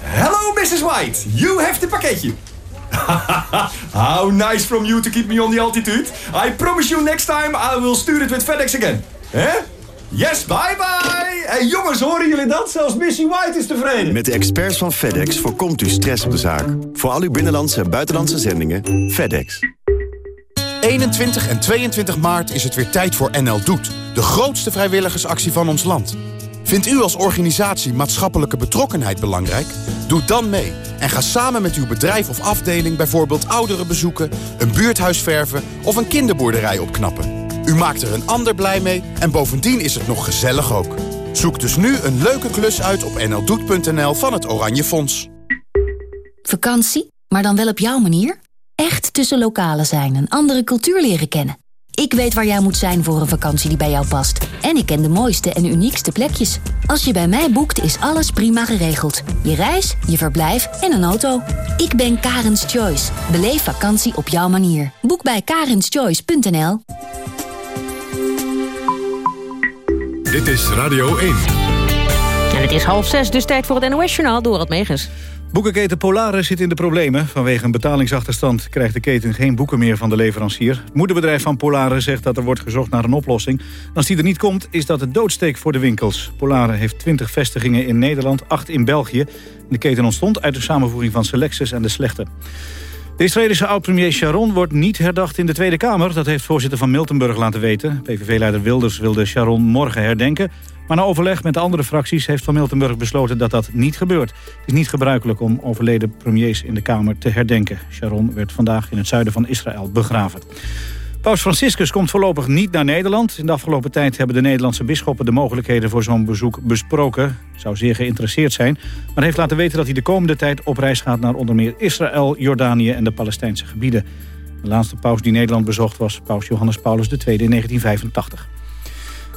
Hello, Mrs. White. You have the pakketje. How nice from you to keep me on the altitude. I promise you next time I will stuur it with FedEx again. Hè? Yes, bye bye! Hey jongens, horen jullie dat? Zelfs Missy White is tevreden. Met de experts van FedEx voorkomt u stress op de zaak. Voor al uw binnenlandse en buitenlandse zendingen, FedEx. 21 en 22 maart is het weer tijd voor NL Doet. De grootste vrijwilligersactie van ons land. Vindt u als organisatie maatschappelijke betrokkenheid belangrijk? Doe dan mee en ga samen met uw bedrijf of afdeling... bijvoorbeeld ouderen bezoeken, een buurthuis verven of een kinderboerderij opknappen. Maakt er een ander blij mee en bovendien is het nog gezellig ook. Zoek dus nu een leuke klus uit op nldoet.nl van het Oranje Fonds. Vakantie, maar dan wel op jouw manier? Echt tussen lokalen zijn en andere cultuur leren kennen. Ik weet waar jij moet zijn voor een vakantie die bij jou past. En ik ken de mooiste en uniekste plekjes. Als je bij mij boekt, is alles prima geregeld. Je reis, je verblijf en een auto. Ik ben Karens Choice. Beleef vakantie op jouw manier. Boek bij karenschoice.nl Dit is Radio 1. En het is half zes, dus tijd voor het NOS-journaal door het Megens. Boekenketen Polaris zit in de problemen. Vanwege een betalingsachterstand krijgt de keten geen boeken meer van de leverancier. Het moederbedrijf van Polaris zegt dat er wordt gezocht naar een oplossing. Als die er niet komt, is dat het doodsteek voor de winkels. Polaris heeft 20 vestigingen in Nederland, 8 in België. De keten ontstond uit de samenvoeging van Selectus en De Slechte. De Israëlische oud-premier Sharon wordt niet herdacht in de Tweede Kamer. Dat heeft voorzitter van Miltenburg laten weten. PVV-leider Wilders wilde Sharon morgen herdenken. Maar na overleg met de andere fracties heeft Van Miltenburg besloten dat dat niet gebeurt. Het is niet gebruikelijk om overleden premiers in de Kamer te herdenken. Sharon werd vandaag in het zuiden van Israël begraven. Paus Franciscus komt voorlopig niet naar Nederland. In de afgelopen tijd hebben de Nederlandse bisschoppen de mogelijkheden voor zo'n bezoek besproken. Zou zeer geïnteresseerd zijn, maar heeft laten weten dat hij de komende tijd op reis gaat naar onder meer Israël, Jordanië en de Palestijnse gebieden. De laatste paus die Nederland bezocht was paus Johannes Paulus II in 1985.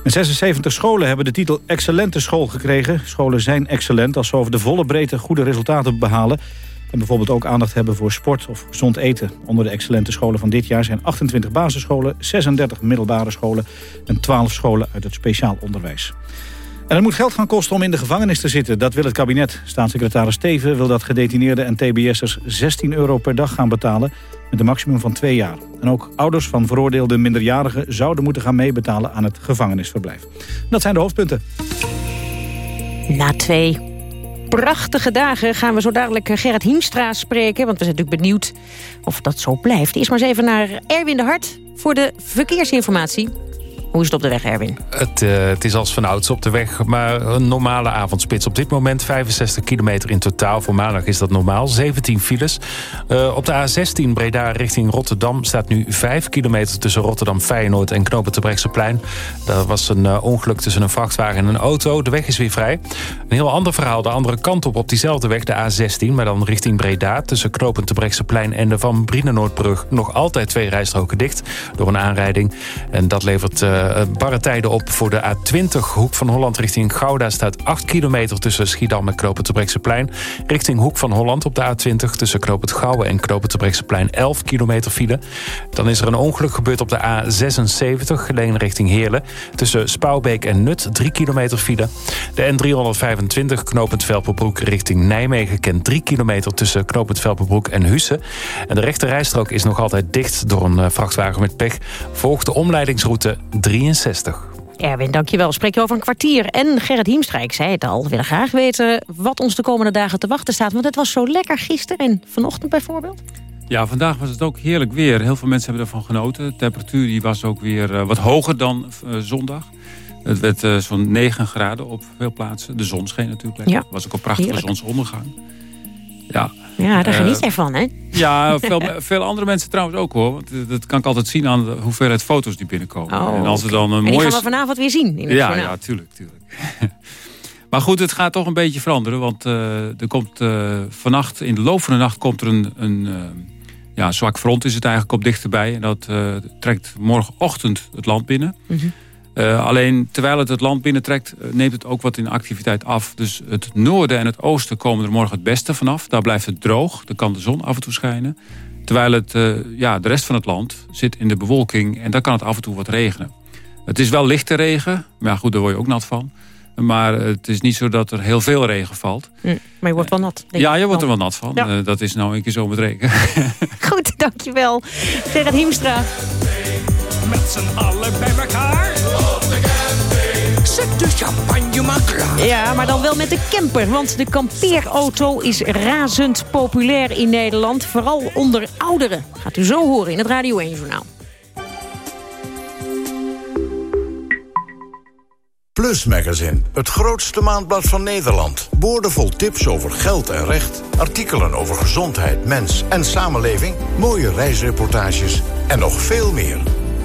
En 76 scholen hebben de titel Excellente School gekregen. Scholen zijn excellent als ze over de volle breedte goede resultaten behalen. En bijvoorbeeld ook aandacht hebben voor sport of gezond eten. Onder de excellente scholen van dit jaar zijn 28 basisscholen, 36 middelbare scholen en 12 scholen uit het speciaal onderwijs. En het moet geld gaan kosten om in de gevangenis te zitten. Dat wil het kabinet. Staatssecretaris Steven wil dat gedetineerden en tbs'ers 16 euro per dag gaan betalen... met een maximum van twee jaar. En ook ouders van veroordeelde minderjarigen zouden moeten gaan meebetalen aan het gevangenisverblijf. Dat zijn de hoofdpunten. Na twee prachtige dagen gaan we zo dadelijk eh, Gerrit Hiemstra spreken. Want we zijn natuurlijk benieuwd of dat zo blijft. Eerst maar eens even naar Erwin de Hart voor de verkeersinformatie. Hoe is het op de weg, Erwin? Het, uh, het is als vanouds op de weg, maar een normale avondspits. Op dit moment 65 kilometer in totaal. Voor maandag is dat normaal. 17 files. Uh, op de A16 Breda richting Rotterdam staat nu 5 kilometer... tussen Rotterdam, Feyenoord en Knopen Terbrechtseplein. Daar was een uh, ongeluk tussen een vrachtwagen en een auto. De weg is weer vrij. Een heel ander verhaal de andere kant op op diezelfde weg, de A16... maar dan richting Breda tussen Knopen Terbrechtseplein en de Van Brienenoordbrug. Nog altijd twee rijstroken dicht door een aanrijding. En dat levert barre tijden op voor de A20. Hoek van Holland richting Gouda staat 8 kilometer tussen Schiedam en Knopen Terbrechtseplein. Richting Hoek van Holland op de A20 tussen Knopen Gouwen en Knopen Terbrechtseplein 11 kilometer file. Dan is er een ongeluk gebeurd op de A76 gelegen richting Heerlen. Tussen Spouwbeek en Nut 3 kilometer file. De N325 Knopend Velperbroek richting Nijmegen kent 3 kilometer tussen Knopend Velperbroek en Hussen. En de rechte rijstrook is nog altijd dicht door een vrachtwagen met pech. Volgt de omleidingsroute 63. Erwin, dankjewel. Spreek je over een kwartier. En Gerrit Hiemstra, ik zei het al, we willen graag weten... wat ons de komende dagen te wachten staat. Want het was zo lekker gisteren en vanochtend bijvoorbeeld. Ja, vandaag was het ook heerlijk weer. Heel veel mensen hebben ervan genoten. De temperatuur die was ook weer uh, wat hoger dan uh, zondag. Het werd uh, zo'n 9 graden op veel plaatsen. De zon scheen natuurlijk lekker. Het was ook een prachtige heerlijk. zonsondergang. Ja, ja, daar geniet jij van, hè? Ja, veel, veel andere mensen trouwens ook, hoor. Want dat kan ik altijd zien aan de hoeveelheid foto's die binnenkomen. Oh, en als er dan een en mooie... gaan we vanavond weer zien in het Ja, ja, tuurlijk, tuurlijk. maar goed, het gaat toch een beetje veranderen. Want uh, er komt uh, vannacht, in de loop van de nacht, komt er een... een uh, ja, zwak front is het eigenlijk op dichterbij. En dat trekt morgenochtend het land binnen. Mm -hmm. Uh, alleen terwijl het het land binnentrekt, uh, neemt het ook wat in activiteit af. Dus het noorden en het oosten komen er morgen het beste vanaf. Daar blijft het droog, daar kan de zon af en toe schijnen. Terwijl het, uh, ja, de rest van het land zit in de bewolking en daar kan het af en toe wat regenen. Het is wel lichte regen, maar ja, goed, daar word je ook nat van. Maar het is niet zo dat er heel veel regen valt. Mm, maar je wordt wel nat. Ja, je wordt er wel nat van. Ja. dat is nou een keer zo met regen. Goed, dankjewel. Gerrit Hiemstra. Met z'n allen bij elkaar. zet de champagne maar klaar. Ja, maar dan wel met de camper. Want de kampeerauto is razend populair in Nederland. Vooral onder ouderen. Gaat u zo horen in het Radio 1-journaal. Plus Magazine, het grootste maandblad van Nederland. Boordevol tips over geld en recht, artikelen over gezondheid, mens en samenleving, mooie reisreportages en nog veel meer.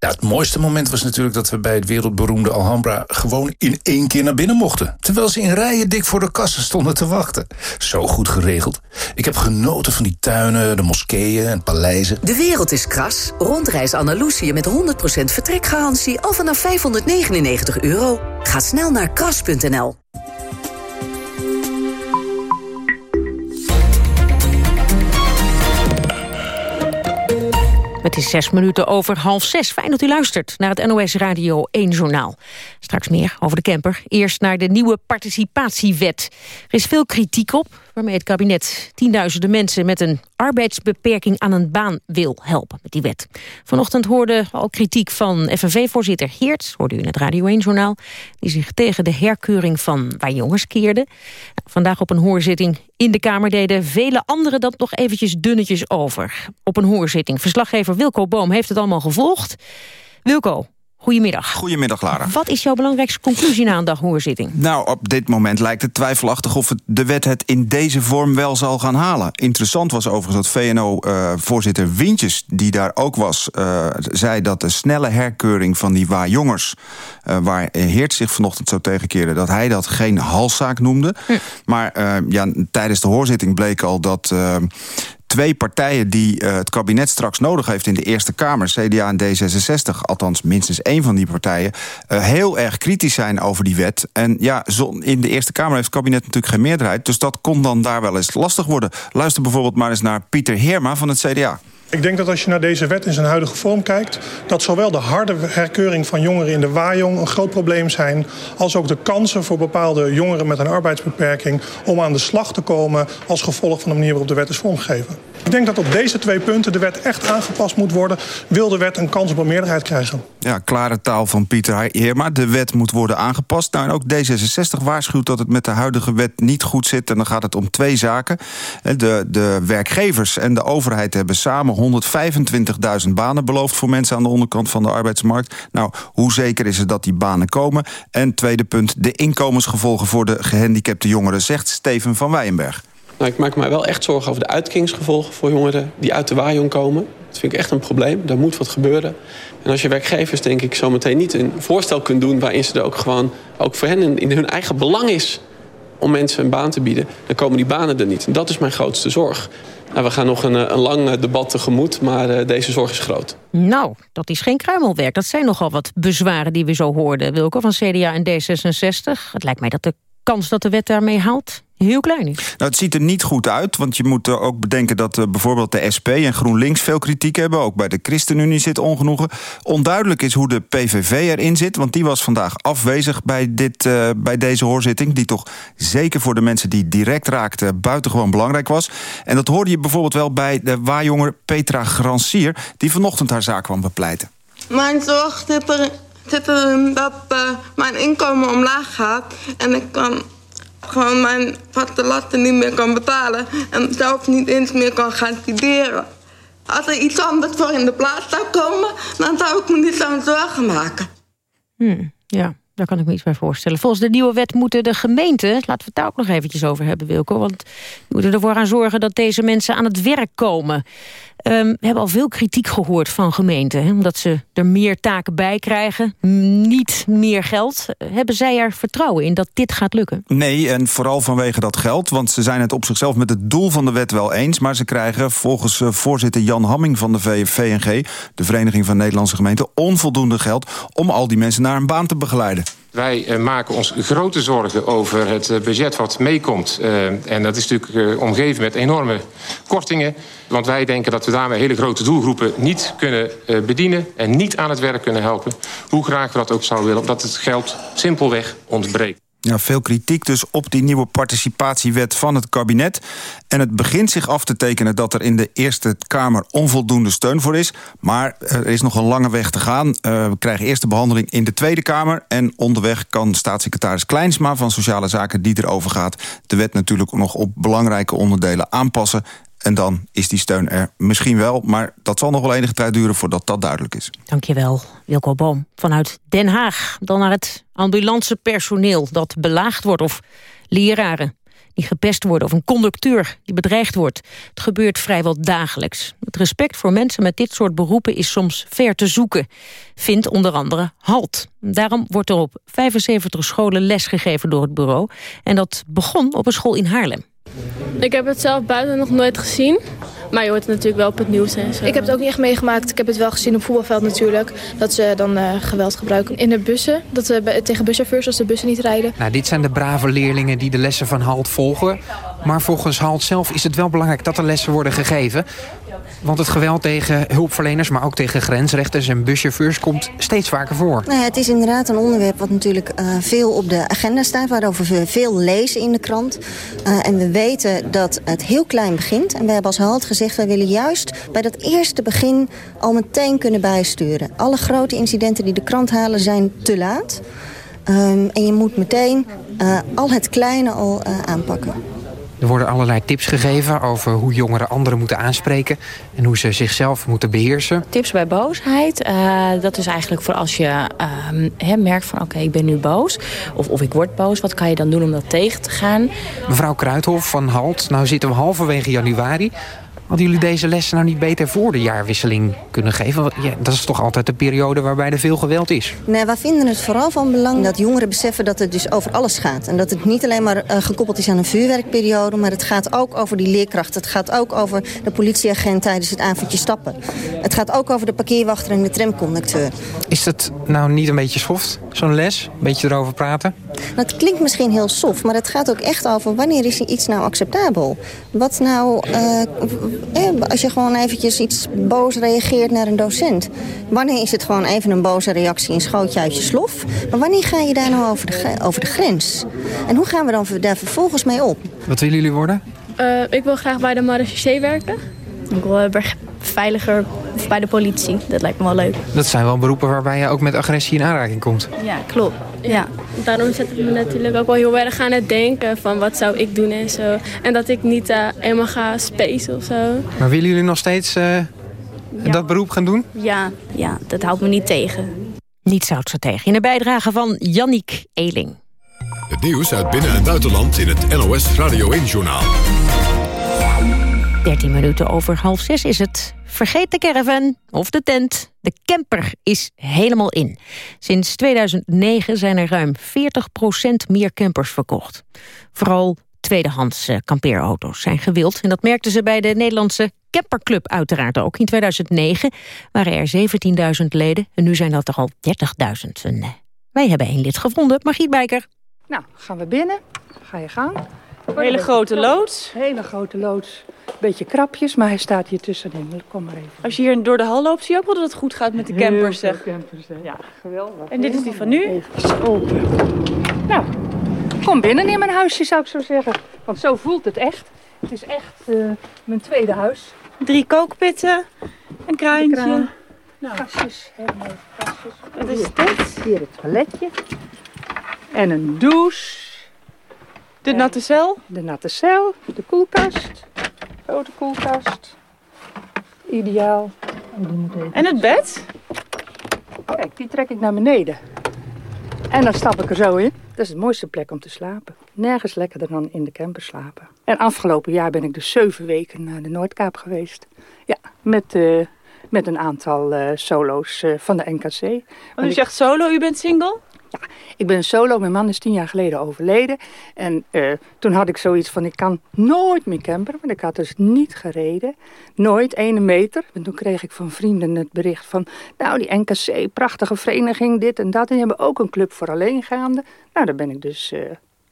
Nou, het mooiste moment was natuurlijk dat we bij het wereldberoemde Alhambra gewoon in één keer naar binnen mochten. Terwijl ze in rijen dik voor de kassen stonden te wachten. Zo goed geregeld. Ik heb genoten van die tuinen, de moskeeën en paleizen. De wereld is kras. Rondreis Andalusië met 100% vertrekgarantie al vanaf 599 euro. Ga snel naar kras.nl. Het is zes minuten over half zes. Fijn dat u luistert naar het NOS Radio 1 Journaal. Straks meer over de camper. Eerst naar de nieuwe participatiewet. Er is veel kritiek op waarmee het kabinet tienduizenden mensen met een arbeidsbeperking aan een baan wil helpen met die wet. Vanochtend hoorde al kritiek van FNV-voorzitter Heert, hoorde u in het Radio 1-journaal, die zich tegen de herkeuring van waar jongens keerde. Vandaag op een hoorzitting in de Kamer deden vele anderen dat nog eventjes dunnetjes over. Op een hoorzitting. Verslaggever Wilco Boom heeft het allemaal gevolgd. Wilco, Goedemiddag. Goedemiddag, Lara. Wat is jouw belangrijkste conclusie na een dag hoorzitting? Nou, op dit moment lijkt het twijfelachtig of het de wet het in deze vorm wel zal gaan halen. Interessant was overigens dat VNO-voorzitter uh, Wintjes, die daar ook was, uh, zei dat de snelle herkeuring van die waarjongers, uh, waar Heert zich vanochtend zo tegenkeerde, dat hij dat geen halszaak noemde. Hm. Maar ja, tijdens de hoorzitting bleek al dat twee partijen die uh, het kabinet straks nodig heeft in de Eerste Kamer, CDA en D66, althans minstens één van die partijen, uh, heel erg kritisch zijn over die wet. En ja, in de Eerste Kamer heeft het kabinet natuurlijk geen meerderheid, dus dat kon dan daar wel eens lastig worden. Luister bijvoorbeeld maar eens naar Pieter Heerma van het CDA. Ik denk dat als je naar deze wet in zijn huidige vorm kijkt... dat zowel de harde herkeuring van jongeren in de waaijong een groot probleem zijn... als ook de kansen voor bepaalde jongeren met een arbeidsbeperking... om aan de slag te komen als gevolg van de manier waarop de wet is vormgegeven. Ik denk dat op deze twee punten de wet echt aangepast moet worden... wil de wet een kans op een meerderheid krijgen. Ja, klare taal van Pieter Heerma. De wet moet worden aangepast. Nou, en ook D66 waarschuwt dat het met de huidige wet niet goed zit. En dan gaat het om twee zaken. De, de werkgevers en de overheid hebben samen 125.000 banen beloofd... voor mensen aan de onderkant van de arbeidsmarkt. Nou, hoe zeker is het dat die banen komen? En tweede punt, de inkomensgevolgen voor de gehandicapte jongeren... zegt Steven van Weijenberg. Nou, ik maak me wel echt zorgen over de uitkeringsgevolgen voor jongeren die uit de waaijong komen. Dat vind ik echt een probleem. Daar moet wat gebeuren. En als je werkgevers, denk ik, zometeen niet een voorstel kunt doen... waarin ze er ook gewoon, ook voor hen in hun eigen belang is... om mensen een baan te bieden, dan komen die banen er niet. En dat is mijn grootste zorg. Nou, we gaan nog een, een lang debat tegemoet, maar uh, deze zorg is groot. Nou, dat is geen kruimelwerk. Dat zijn nogal wat bezwaren die we zo hoorden, Wilco, van CDA en D66. Het lijkt mij dat de kans dat de wet daarmee haalt heel klein is. Nou, het ziet er niet goed uit, want je moet ook bedenken... dat uh, bijvoorbeeld de SP en GroenLinks veel kritiek hebben. Ook bij de ChristenUnie zit ongenoegen. Onduidelijk is hoe de PVV erin zit... want die was vandaag afwezig bij, dit, uh, bij deze hoorzitting... die toch zeker voor de mensen die direct raakten... buitengewoon belangrijk was. En dat hoorde je bijvoorbeeld wel bij de waarjonger Petra Gransier... die vanochtend haar zaak kwam bepleiten. Mijn zorg zit erin dat uh, mijn inkomen omlaag gaat... en ik kan gewoon mijn vaste lasten niet meer kan betalen... en zelf niet eens meer kan gaan studeren. Als er iets anders voor in de plaats zou komen... dan zou ik me niet zo'n zorgen maken. Hmm, ja, Daar kan ik me iets bij voorstellen. Volgens de nieuwe wet moeten de gemeenten... laten we het daar ook nog eventjes over hebben, Wilco... want we moeten ervoor gaan zorgen dat deze mensen aan het werk komen. Ehm, we hebben al veel kritiek gehoord van gemeenten... Hè, omdat ze er meer taken bij krijgen, niet meer geld. Hebben zij er vertrouwen in dat dit gaat lukken? Nee, en vooral vanwege dat geld. Want ze zijn het op zichzelf met het doel van de wet wel eens... maar ze krijgen volgens eh, voorzitter Jan Hamming van de VNG... de Vereniging van Nederlandse Gemeenten... onvoldoende geld om al die mensen naar een baan te begeleiden. Wij uh, maken ons grote zorgen over het uh, budget wat meekomt. Uh, en dat is natuurlijk omgeven met enorme kortingen. Want wij denken dat we daarmee hele grote doelgroepen niet kunnen bedienen... en niet aan het werk kunnen helpen. Hoe graag we dat ook zouden willen, omdat het geld simpelweg ontbreekt. Ja, veel kritiek dus op die nieuwe participatiewet van het kabinet. En het begint zich af te tekenen dat er in de Eerste Kamer onvoldoende steun voor is. Maar er is nog een lange weg te gaan. Uh, we krijgen eerst de behandeling in de Tweede Kamer. En onderweg kan staatssecretaris Kleinsma van Sociale Zaken, die erover gaat, de wet natuurlijk nog op belangrijke onderdelen aanpassen. En dan is die steun er misschien wel. Maar dat zal nog wel enige tijd duren voordat dat duidelijk is. Dankjewel, Wilco Boom. Vanuit Den Haag. Dan naar het ambulancepersoneel dat belaagd wordt. Of leraren die gepest worden. Of een conducteur die bedreigd wordt. Het gebeurt vrijwel dagelijks. Het respect voor mensen met dit soort beroepen is soms ver te zoeken. Vindt onder andere HALT. Daarom wordt er op 75 scholen lesgegeven door het bureau. En dat begon op een school in Haarlem. Ik heb het zelf buiten nog nooit gezien. Maar je hoort het natuurlijk wel op het nieuws. En zo. Ik heb het ook niet echt meegemaakt. Ik heb het wel gezien op voetbalveld natuurlijk. Dat ze dan uh, geweld gebruiken in de bussen. Dat we tegen buschauffeurs als de bussen niet rijden. Nou, dit zijn de brave leerlingen die de lessen van HALT volgen. Maar volgens HALT zelf is het wel belangrijk dat er lessen worden gegeven. Want het geweld tegen hulpverleners, maar ook tegen grensrechters en buschauffeurs komt steeds vaker voor. Nou ja, het is inderdaad een onderwerp wat natuurlijk uh, veel op de agenda staat, waarover we veel lezen in de krant. Uh, en we weten dat het heel klein begint. En we hebben als halt gezegd, wij willen juist bij dat eerste begin al meteen kunnen bijsturen. Alle grote incidenten die de krant halen zijn te laat. Um, en je moet meteen uh, al het kleine al aanpakken. Er worden allerlei tips gegeven over hoe jongeren anderen moeten aanspreken... en hoe ze zichzelf moeten beheersen. Tips bij boosheid, uh, dat is eigenlijk voor als je uh, he, merkt van... oké, okay, ik ben nu boos of, of ik word boos. Wat kan je dan doen om dat tegen te gaan? Mevrouw Kruithof van Halt, nou zitten we halverwege januari... Hadden jullie deze lessen nou niet beter voor de jaarwisseling kunnen geven? Want ja, dat is toch altijd de periode waarbij er veel geweld is? Nee, wij vinden het vooral van belang dat jongeren beseffen dat het dus over alles gaat. En dat het niet alleen maar uh, gekoppeld is aan een vuurwerkperiode... maar het gaat ook over die leerkracht. Het gaat ook over de politieagent tijdens het avondje stappen. Het gaat ook over de parkeerwachter en de tramconducteur. Is dat nou niet een beetje soft, zo'n les? Een beetje erover praten? Nou, het klinkt misschien heel soft, maar het gaat ook echt over... wanneer is iets nou acceptabel? Wat nou... Uh, als je gewoon eventjes iets boos reageert naar een docent. Wanneer is het gewoon even een boze reactie, een schootje uit je slof? Maar wanneer ga je daar nou over de, over de grens? En hoe gaan we dan daar vervolgens mee op? Wat willen jullie worden? Uh, ik wil graag bij de marechaussee werken. Ik wil veiliger bij de politie. Dat lijkt me wel leuk. Dat zijn wel beroepen waarbij je ook met agressie in aanraking komt. Ja, klopt. Ja. Daarom zet het me natuurlijk ook wel heel erg aan het denken van wat zou ik doen en zo. En dat ik niet uh, eenmaal ga spacen of zo. Maar willen jullie nog steeds uh, ja. dat beroep gaan doen? Ja, ja, dat houdt me niet tegen. Niets houdt ze tegen. In de bijdrage van Janniek Eeling. Het nieuws uit binnen- en buitenland in het NOS Radio 1-journaal. 13 minuten over half zes is het. Vergeet de caravan of de tent. De camper is helemaal in. Sinds 2009 zijn er ruim 40% meer campers verkocht. Vooral tweedehands kampeerauto's zijn gewild. En dat merkten ze bij de Nederlandse Camperclub uiteraard ook. In 2009 waren er 17.000 leden en nu zijn dat er al 30.000. En wij hebben één lid gevonden, Margriet Bijker. Nou, gaan we binnen. Ga je gang. Een hele grote loods. Hele grote loods. Beetje krapjes, maar hij staat hier tussenin. Kom maar even. Als je hier door de hal loopt, zie je ook wel dat het goed gaat met de campers. Heel campers, ja, geweldig. En dit is die van nu? Even open. Nou, kom binnen in mijn huisje, zou ik zo zeggen. Want zo voelt het echt. Het is echt uh, mijn tweede huis. Drie kookpitten, een kraantje. Nou. Kastjes, helemaal kastjes. Wat is dit? Hier het toiletje. En een douche. De natte cel? De natte cel, de koelkast, grote koelkast. Ideaal. En het bed? Kijk, die trek ik naar beneden. En dan stap ik er zo in. Dat is de mooiste plek om te slapen. Nergens lekkerder dan in de camper slapen. En afgelopen jaar ben ik dus zeven weken naar de Noordkaap geweest. Ja, met, uh, met een aantal uh, solo's uh, van de NKC. Want u ik... zegt solo, u bent single? Ja, ik ben solo. Mijn man is tien jaar geleden overleden. En uh, toen had ik zoiets van, ik kan nooit meer camperen. Want ik had dus niet gereden. Nooit ene meter. En toen kreeg ik van vrienden het bericht van... Nou, die NKC, prachtige vereniging, dit en dat. En die hebben ook een club voor alleengaanden. Nou, daar ben ik dus... Uh,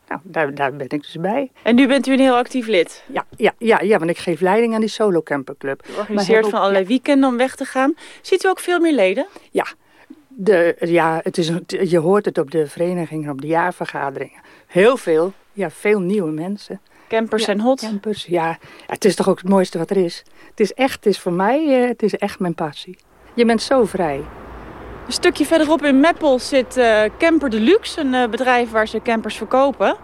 nou, daar, daar ben ik dus bij. En nu bent u een heel actief lid? Ja, ja, ja, ja want ik geef leiding aan die solo camperclub. U organiseert van allerlei weekenden om weg te gaan. Ziet u ook veel meer leden? Ja, de, ja, het is, je hoort het op de verenigingen, op de jaarvergaderingen. Heel veel, ja, veel nieuwe mensen. Campers ja, zijn hot. Campers, ja. Het is toch ook het mooiste wat er is. Het is echt, het is voor mij, uh, het is echt mijn passie. Je bent zo vrij. Een stukje verderop in Meppel zit uh, Camper Deluxe, een uh, bedrijf waar ze campers verkopen.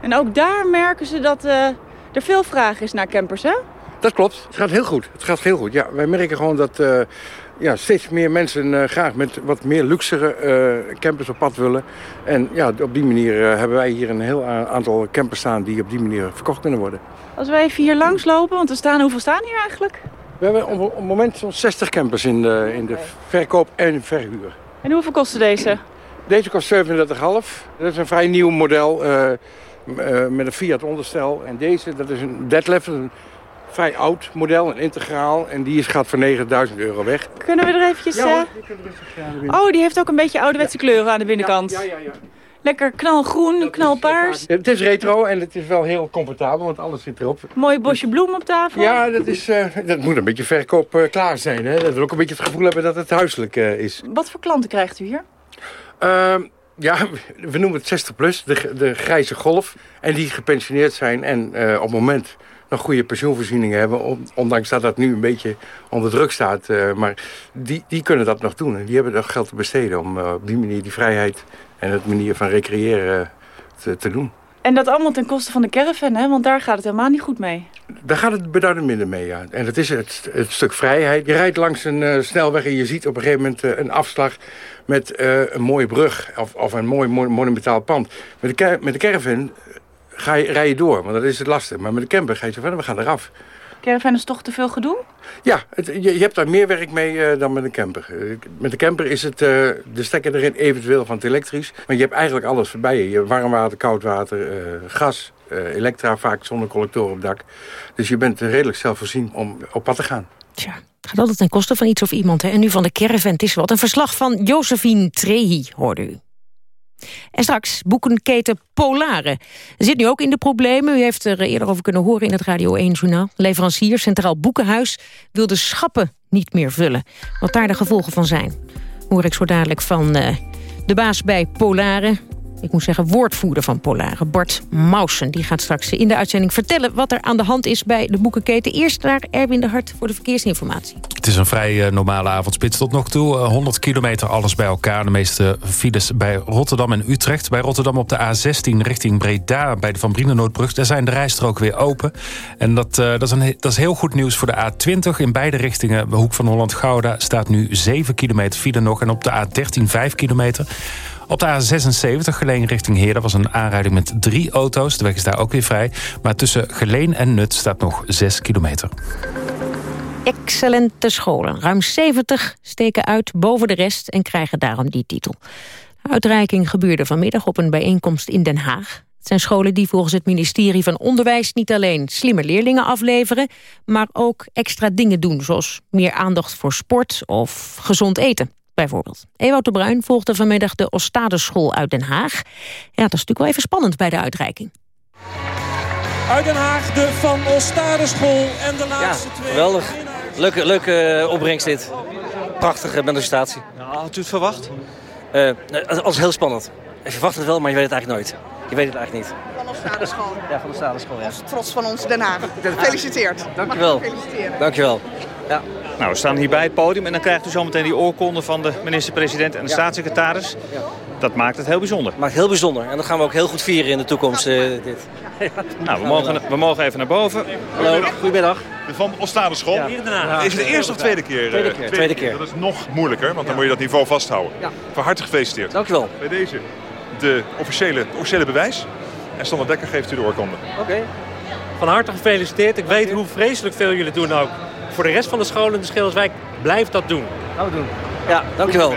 En ook daar merken ze dat er veel vraag is naar campers, hè? Dat klopt. Het gaat heel goed. Het gaat heel goed. Ja, wij merken gewoon dat ja, steeds meer mensen uh, graag met wat meer luxere uh, campers op pad willen. En ja, op die manier uh, hebben wij hier een heel aantal campers staan die op die manier verkocht kunnen worden. Als wij even hier langs lopen, want er staan, hoeveel staan hier eigenlijk? We hebben op het moment zo'n 60 campers in de, in de verkoop en verhuur. En hoeveel kosten deze? Deze kost 37,5. Dat is een vrij nieuw model met een Fiat onderstel. En deze, dat is een deadlift, een vrij oud model, een integraal. En die is, gaat voor 9000 euro weg. Kunnen we er eventjes... Ja, uh... die kunnen rustig Oh, die heeft ook een beetje ouderwetse ja. kleuren aan de binnenkant. Ja, ja, ja. Lekker knalgroen, knalpaars. Het is retro en het is wel heel comfortabel, want alles zit erop. Mooi bosje bloem op tafel. Ja, dat, is, uh, dat moet een beetje verkoop uh, klaar zijn. Hè? Dat we ook een beetje het gevoel hebben dat het huiselijk uh, is. Wat voor klanten krijgt u hier? Ehm, ja, we noemen het 60 plus, de, de grijze golf. En die gepensioneerd zijn en op het moment nog goede pensioenvoorzieningen hebben. Ondanks dat dat nu een beetje onder druk staat. Uh, maar die, die kunnen dat nog doen. En die hebben nog geld te besteden om uh, op die manier die vrijheid en het manier van recreëren te, te, doen. En dat allemaal ten koste van de caravan, hè? want daar gaat het helemaal niet goed mee. Daar gaat het beduidend minder mee, ja. En dat is het, het stuk vrijheid. Je rijdt langs een uh, snelweg en je ziet op een gegeven moment een afslag met een mooie brug of, of een mooi monumentaal pand. Met de, met de caravan ga je, rij je door, want dat is het lastig. Maar met de camper ga je zo verder, we gaan eraf. Caravan is toch te veel gedoe? Ja, het, je, je, hebt daar meer werk mee uh, dan met een camper. Uh, met de camper is het uh, de stekker erin eventueel van het elektrisch. Maar je hebt eigenlijk alles voorbij je. Je hebt warm water, koud water, gas, elektra, vaak zonder collector op dak. Dus je bent redelijk zelfvoorzien om op pad te gaan. Tja, het gaat altijd ten koste van iets of iemand. Hè? En nu van de caravan, het is wat. Een verslag van Josephine Trehi, hoorde u. En straks boekenketen Polare. Zit nu ook in de problemen. U heeft er eerder over kunnen horen in het Radio 1-journaal. Leverancier Centraal Boekenhuis wil de schappen niet meer vullen. Wat daar de gevolgen van zijn. Hoor ik zo dadelijk van uh, de baas bij Polare ik moet zeggen woordvoerder van Polare, Bart Mausen. Die gaat straks in de uitzending vertellen wat er aan de hand is bij de boekenketen. Eerst naar Erwin de Hart voor de verkeersinformatie. Het is een vrij uh, normale avondspits tot nog toe. Uh, 100 kilometer alles bij elkaar. De meeste files bij Rotterdam en Utrecht. Bij Rotterdam op de A16 richting Breda bij de Van Brienenoordbrug. Daar zijn de rijstroken weer open. En dat, uh, dat, is een, dat is heel goed nieuws voor de A20. In beide richtingen, de hoek van Holland-Gouda... staat nu 7 kilometer file nog. En op de A13 5 kilometer... Op de A76 Geleen richting Heer was een aanrijding met drie auto's. De weg is daar ook weer vrij. Maar tussen Geleen en Nut staat nog 6 kilometer. Excellente scholen. Ruim 70 steken uit boven de rest en krijgen daarom die titel. De uitreiking gebeurde vanmiddag op een bijeenkomst in Den Haag. Het zijn scholen die volgens het ministerie van Onderwijs niet alleen slimme leerlingen afleveren, maar ook extra dingen doen, zoals meer aandacht voor sport of gezond eten bijvoorbeeld. Ewout de Bruin volgde vanmiddag de Ostadeschool uit Den Haag. Ja, dat is natuurlijk wel even spannend bij de uitreiking. Uit Den Haag, de Van Ostadeschool en de laatste ja, twee. geweldig. Leuke, leuke opbrengst dit. Prachtige manifestatie. Ja, had u het verwacht? Uh, het was heel spannend. Je verwacht het wel, maar je weet het eigenlijk nooit. Je weet het eigenlijk niet. Van Ostadeschool. Ja, van Ostadeschool, ja. Trots van ons Den Haag. Gefeliciteerd. Dankjewel. Feliciteren. Dankjewel. Ja. Nou, we staan hier bij het podium en dan krijgt u zometeen die oorkonde van de minister-president en de staatssecretaris. Dat maakt het heel bijzonder. Maakt heel bijzonder. En dat gaan we ook heel goed vieren in de toekomst. eh, dit. Nou, we mogen, we mogen even naar boven. Hallo, goedemiddag. Van. Ja, Den Haag. Is het de eerste of tweede keer? Tweede eh, keer, tweede keer. Dat is nog moeilijker, want dan moet je dat niveau vasthouden. Ja. Van harte gefeliciteerd. Dank u wel. Bij deze de officiële, het officiële bewijs. En Sander Dekker geeft u de oorkonde. Oké. Van harte gefeliciteerd. Ik weet hoe vreselijk veel jullie doen ook. Voor de rest van de scholen in de Schilderswijk, blijf dat doen. Gaan we doen. Ja, dank u wel.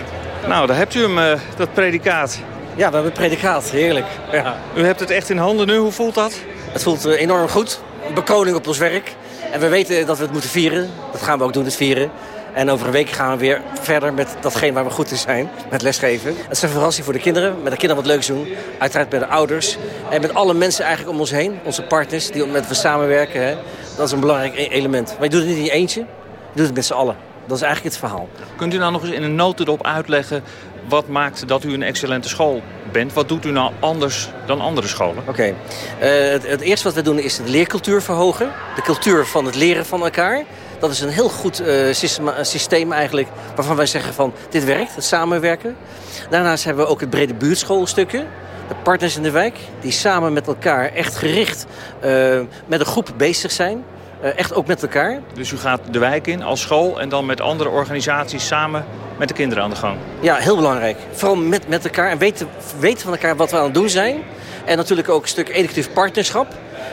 Nou, daar hebt u hem, eh, dat predicaat. Ja, we hebben het predicaat. Heerlijk. Ja. U hebt het echt in handen nu. Hoe voelt dat? Het voelt eh, enorm goed. Een bekroning op ons werk. En we weten dat we het moeten vieren. Dat gaan we ook doen, het vieren. En over een week gaan we weer verder met datgene waar we goed in zijn. Met lesgeven. Het is een verrassing voor de kinderen. Met de kinderen wat leuks doen. Uiteraard met de ouders. En met alle mensen eigenlijk om ons heen. Onze partners die met we samenwerken. Hè. Dat is een belangrijk e- element. Maar je doet het niet in je eentje. Je doet het met z'n allen. Dat is eigenlijk het verhaal. Kunt u nou nog eens in een notendop uitleggen... wat maakt dat u een excellente school bent? Wat doet u nou anders dan andere scholen? Oké. Eh, het, het eerste wat we doen is de leercultuur verhogen. De cultuur van het leren van elkaar. Dat is een heel goed eh, systema- systeem eigenlijk... waarvan wij zeggen van dit werkt, het samenwerken. Daarnaast hebben we ook het brede buurtschoolstukken. De partners in de wijk die samen met elkaar echt gericht eh, met een groep bezig zijn. Eh, echt ook met elkaar. Dus u gaat de wijk in als school... en dan met andere organisaties samen met de kinderen aan de gang. Ja, heel belangrijk. Vooral met, met elkaar en weten, weten van elkaar wat we aan het doen zijn. En natuurlijk ook een stuk educatief partnerschap.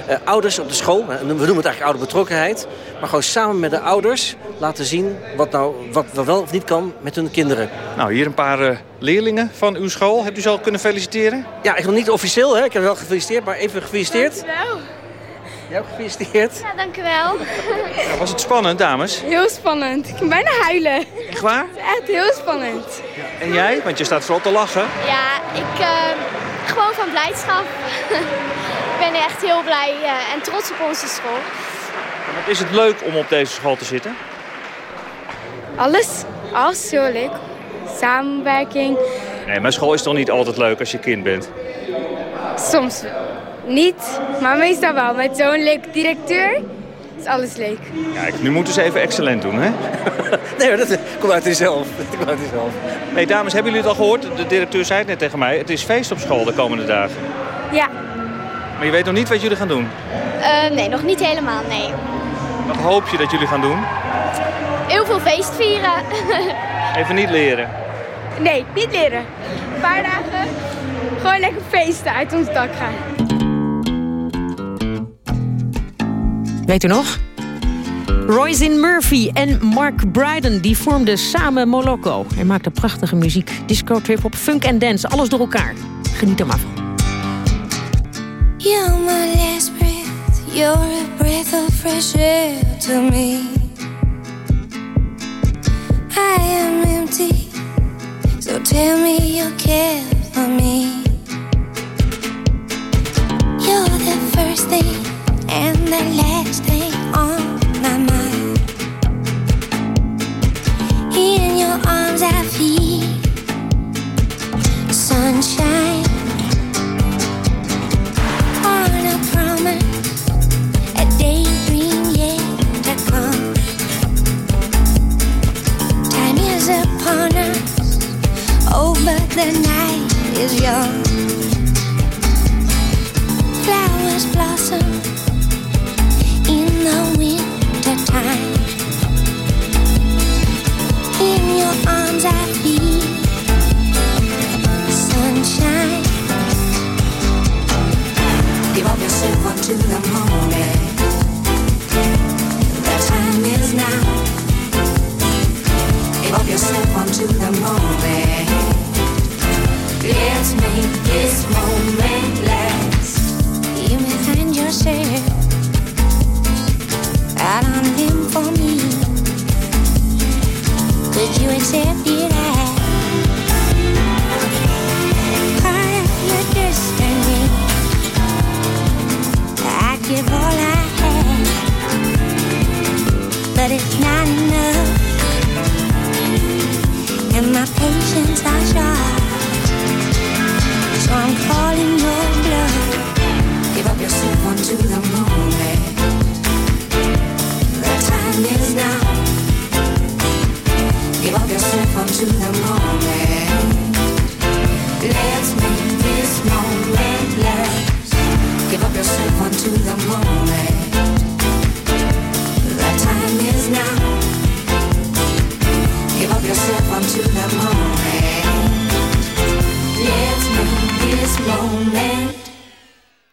Eh, ouders op de school, eh, we noemen het eigenlijk ouderbetrokkenheid. Maar gewoon samen met de ouders laten zien wat, nou, wat we wel of niet kan met hun kinderen. Nou, hier een paar eh, leerlingen van uw school. Hebt u ze al kunnen feliciteren? Ja, ik wil niet officieel, hè. ik heb wel gefeliciteerd, maar even gefeliciteerd. Dankjewel. Jij ook gefeliciteerd. Ja, dankjewel. Ja, was het spannend, dames? Heel spannend. Ik kan bijna huilen. Echt waar? Het is echt heel spannend. En jij? Want je staat vooral te lachen. Ja, ik gewoon van blijdschap. ik ben echt heel blij eh, en trots op onze school. Wat is het leuk om op deze school te zitten? Alles, alles heel leuk. Samenwerking, Nee, mijn school is toch niet altijd leuk als je kind bent? soms niet, maar meestal wel. Met zo'n leuk directeur is alles leuk. Kijk, nu moeten ze even excellent doen, hè? Nee, maar dat komt uit jezelf. Dat komt uit jezelf. Nee, dames, hebben jullie het al gehoord? De directeur zei het net tegen mij. Het is feest op school de komende dagen. Ja, Maar je weet nog niet wat jullie gaan doen. Eh, nee, nog niet helemaal, nee. Wat hoop je dat jullie gaan doen? Heel veel feest vieren. Even niet leren. nee, niet leren. Een paar dagen gewoon lekker feesten uit ons dak gaan. Weet u nog? Royce Murphy en Mark Bryden die vormden samen Moloko. Hij maakte prachtige muziek, disco, trip-hop, funk en dance. Alles door elkaar. Geniet er maar van. My last breath, you're a breath of fresh air to me. I am empty, so tell me you care for me. Last thing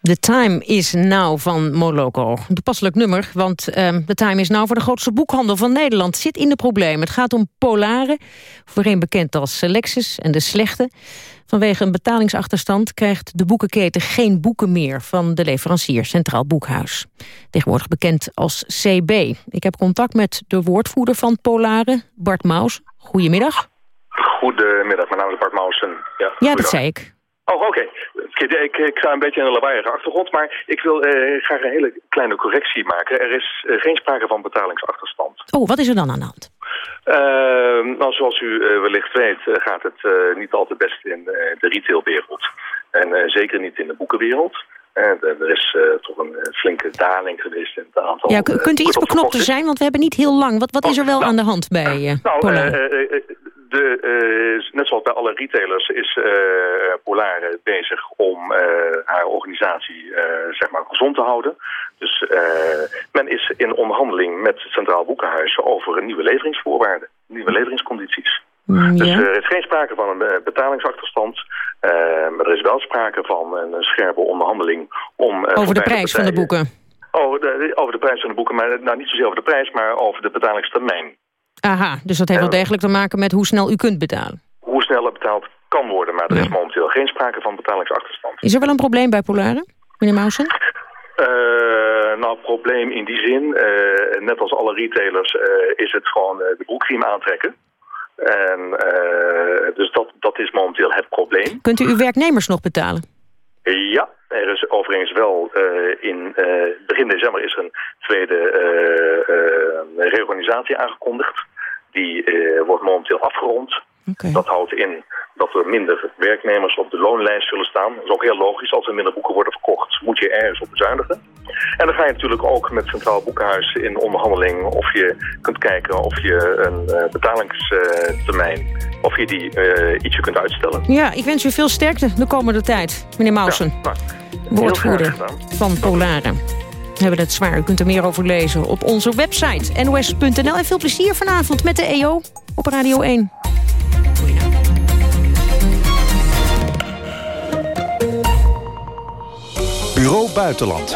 The Time is Now van Moloko. Een toepasselijk nummer, want um, The Time is Now... voor de grootste boekhandel van Nederland zit in de problemen. Het gaat om Polaren, voorheen bekend als Lexus en de Slechte. Vanwege een betalingsachterstand krijgt de boekenketen geen boeken meer... van de leverancier Centraal Boekhuis. Tegenwoordig bekend als CB. Ik heb contact met de woordvoerder van Polaren, Bart Maus. Goedemiddag. Goedemiddag, mijn naam is Bart Mausen. Ja, ja dat zei ik. Oh, oké. Ik, ik, sta een beetje in een lawaaiige achtergrond, maar ik wil uh, graag een hele kleine correctie maken. Er is uh, geen sprake van betalingsachterstand. Oh, wat is er dan aan de hand? Uh, nou, zoals u wellicht weet gaat het niet al te best in de retailwereld. En zeker niet in de boekenwereld. er is toch een flinke daling geweest in het aantal... Ja, kunt u iets beknopter zijn? Want we hebben niet heel lang. Wat, wat is er wel nou, aan de hand bij nou, de, uh, net zoals bij alle retailers is uh, Polar bezig om uh, haar organisatie zeg maar gezond te houden. Dus men is in onderhandeling met het Centraal Boekenhuis over nieuwe leveringsvoorwaarden, nieuwe leveringscondities. Mm, dus er is geen sprake van een betalingsachterstand. maar er is wel sprake van een scherpe onderhandeling om... over de prijs van de boeken? Over de, over de prijs van de boeken, maar nou, niet zozeer over de prijs, maar over de betalingstermijn. Aha, dus dat heeft wel degelijk te maken met hoe snel u kunt betalen. Hoe snel betaald kan worden, maar er is momenteel geen sprake van betalingsachterstand. Is er wel een probleem bij Polaren, meneer Mausen? Uh, nou, probleem in die zin, uh, net als alle retailers, uh, is het gewoon de broekriem aantrekken. En, dus dat, dat is momenteel het probleem. Kunt u uw werknemers nog betalen? Ja, er is overigens wel in begin december is er een tweede reorganisatie aangekondigd. Die uh, wordt momenteel afgerond. Okay. Dat houdt in dat er minder werknemers op de loonlijst zullen staan. Dat is ook heel logisch. Als er minder boeken worden verkocht, moet je ergens op bezuinigen. En dan ga je natuurlijk ook met Centraal Boekhuis in onderhandeling... of je kunt kijken of je een uh, betalingstermijn... of je die uh, ietsje kunt uitstellen. Ja, ik wens u veel sterkte de komende tijd, meneer Mausen. Ja, woordvoerder van Polaren hebben het zwaar. U kunt er meer over lezen op onze website nos.nl. En veel plezier vanavond met de EO op Radio 1. Bureau Buitenland.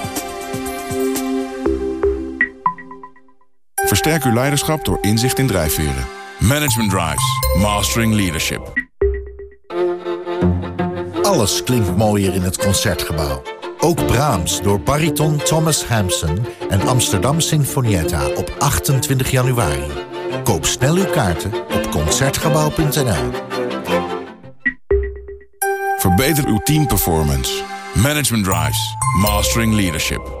Versterk uw leiderschap door inzicht in drijfveren. Management Drives. Mastering Leadership. Alles klinkt mooier in het Concertgebouw. Ook Brahms door bariton Thomas Hampson en Amsterdam Sinfonietta op 28 januari. Koop snel uw kaarten op Concertgebouw.nl. Verbeter uw teamperformance. Management Drives. Mastering Leadership.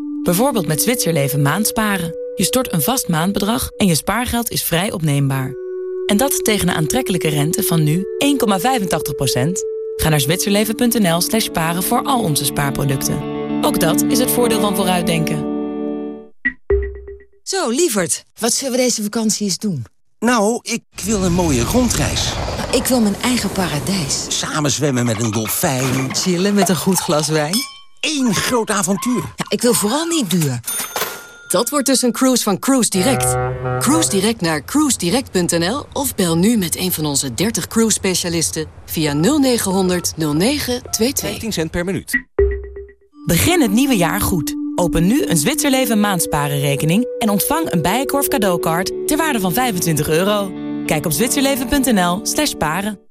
Bijvoorbeeld met Zwitserleven maandsparen. Je stort een vast maandbedrag en je spaargeld is vrij opneembaar. En dat tegen een aantrekkelijke rente van nu 1,85%. Ga naar zwitserleven.nl slash sparen voor al onze spaarproducten. Ook dat is het voordeel van vooruitdenken. Zo, lieverd, wat zullen we deze vakantie eens doen? Nou, ik wil een mooie rondreis. Ik wil mijn eigen paradijs. Samen zwemmen met een dolfijn. Chillen met een goed glas wijn. Eén groot avontuur. Ja, ik wil vooral niet duur. Dat wordt dus een cruise van Cruise Direct. Cruise Direct naar cruisedirect.nl of bel nu met een van onze 30 cruise specialisten via 0900 0922. 15 cent per minuut. Begin het nieuwe jaar goed. Open nu een Zwitserleven maandsparenrekening en ontvang een Bijenkorf cadeaukaart ter waarde van 25 euro. Kijk op zwitserleven.nl slash paren.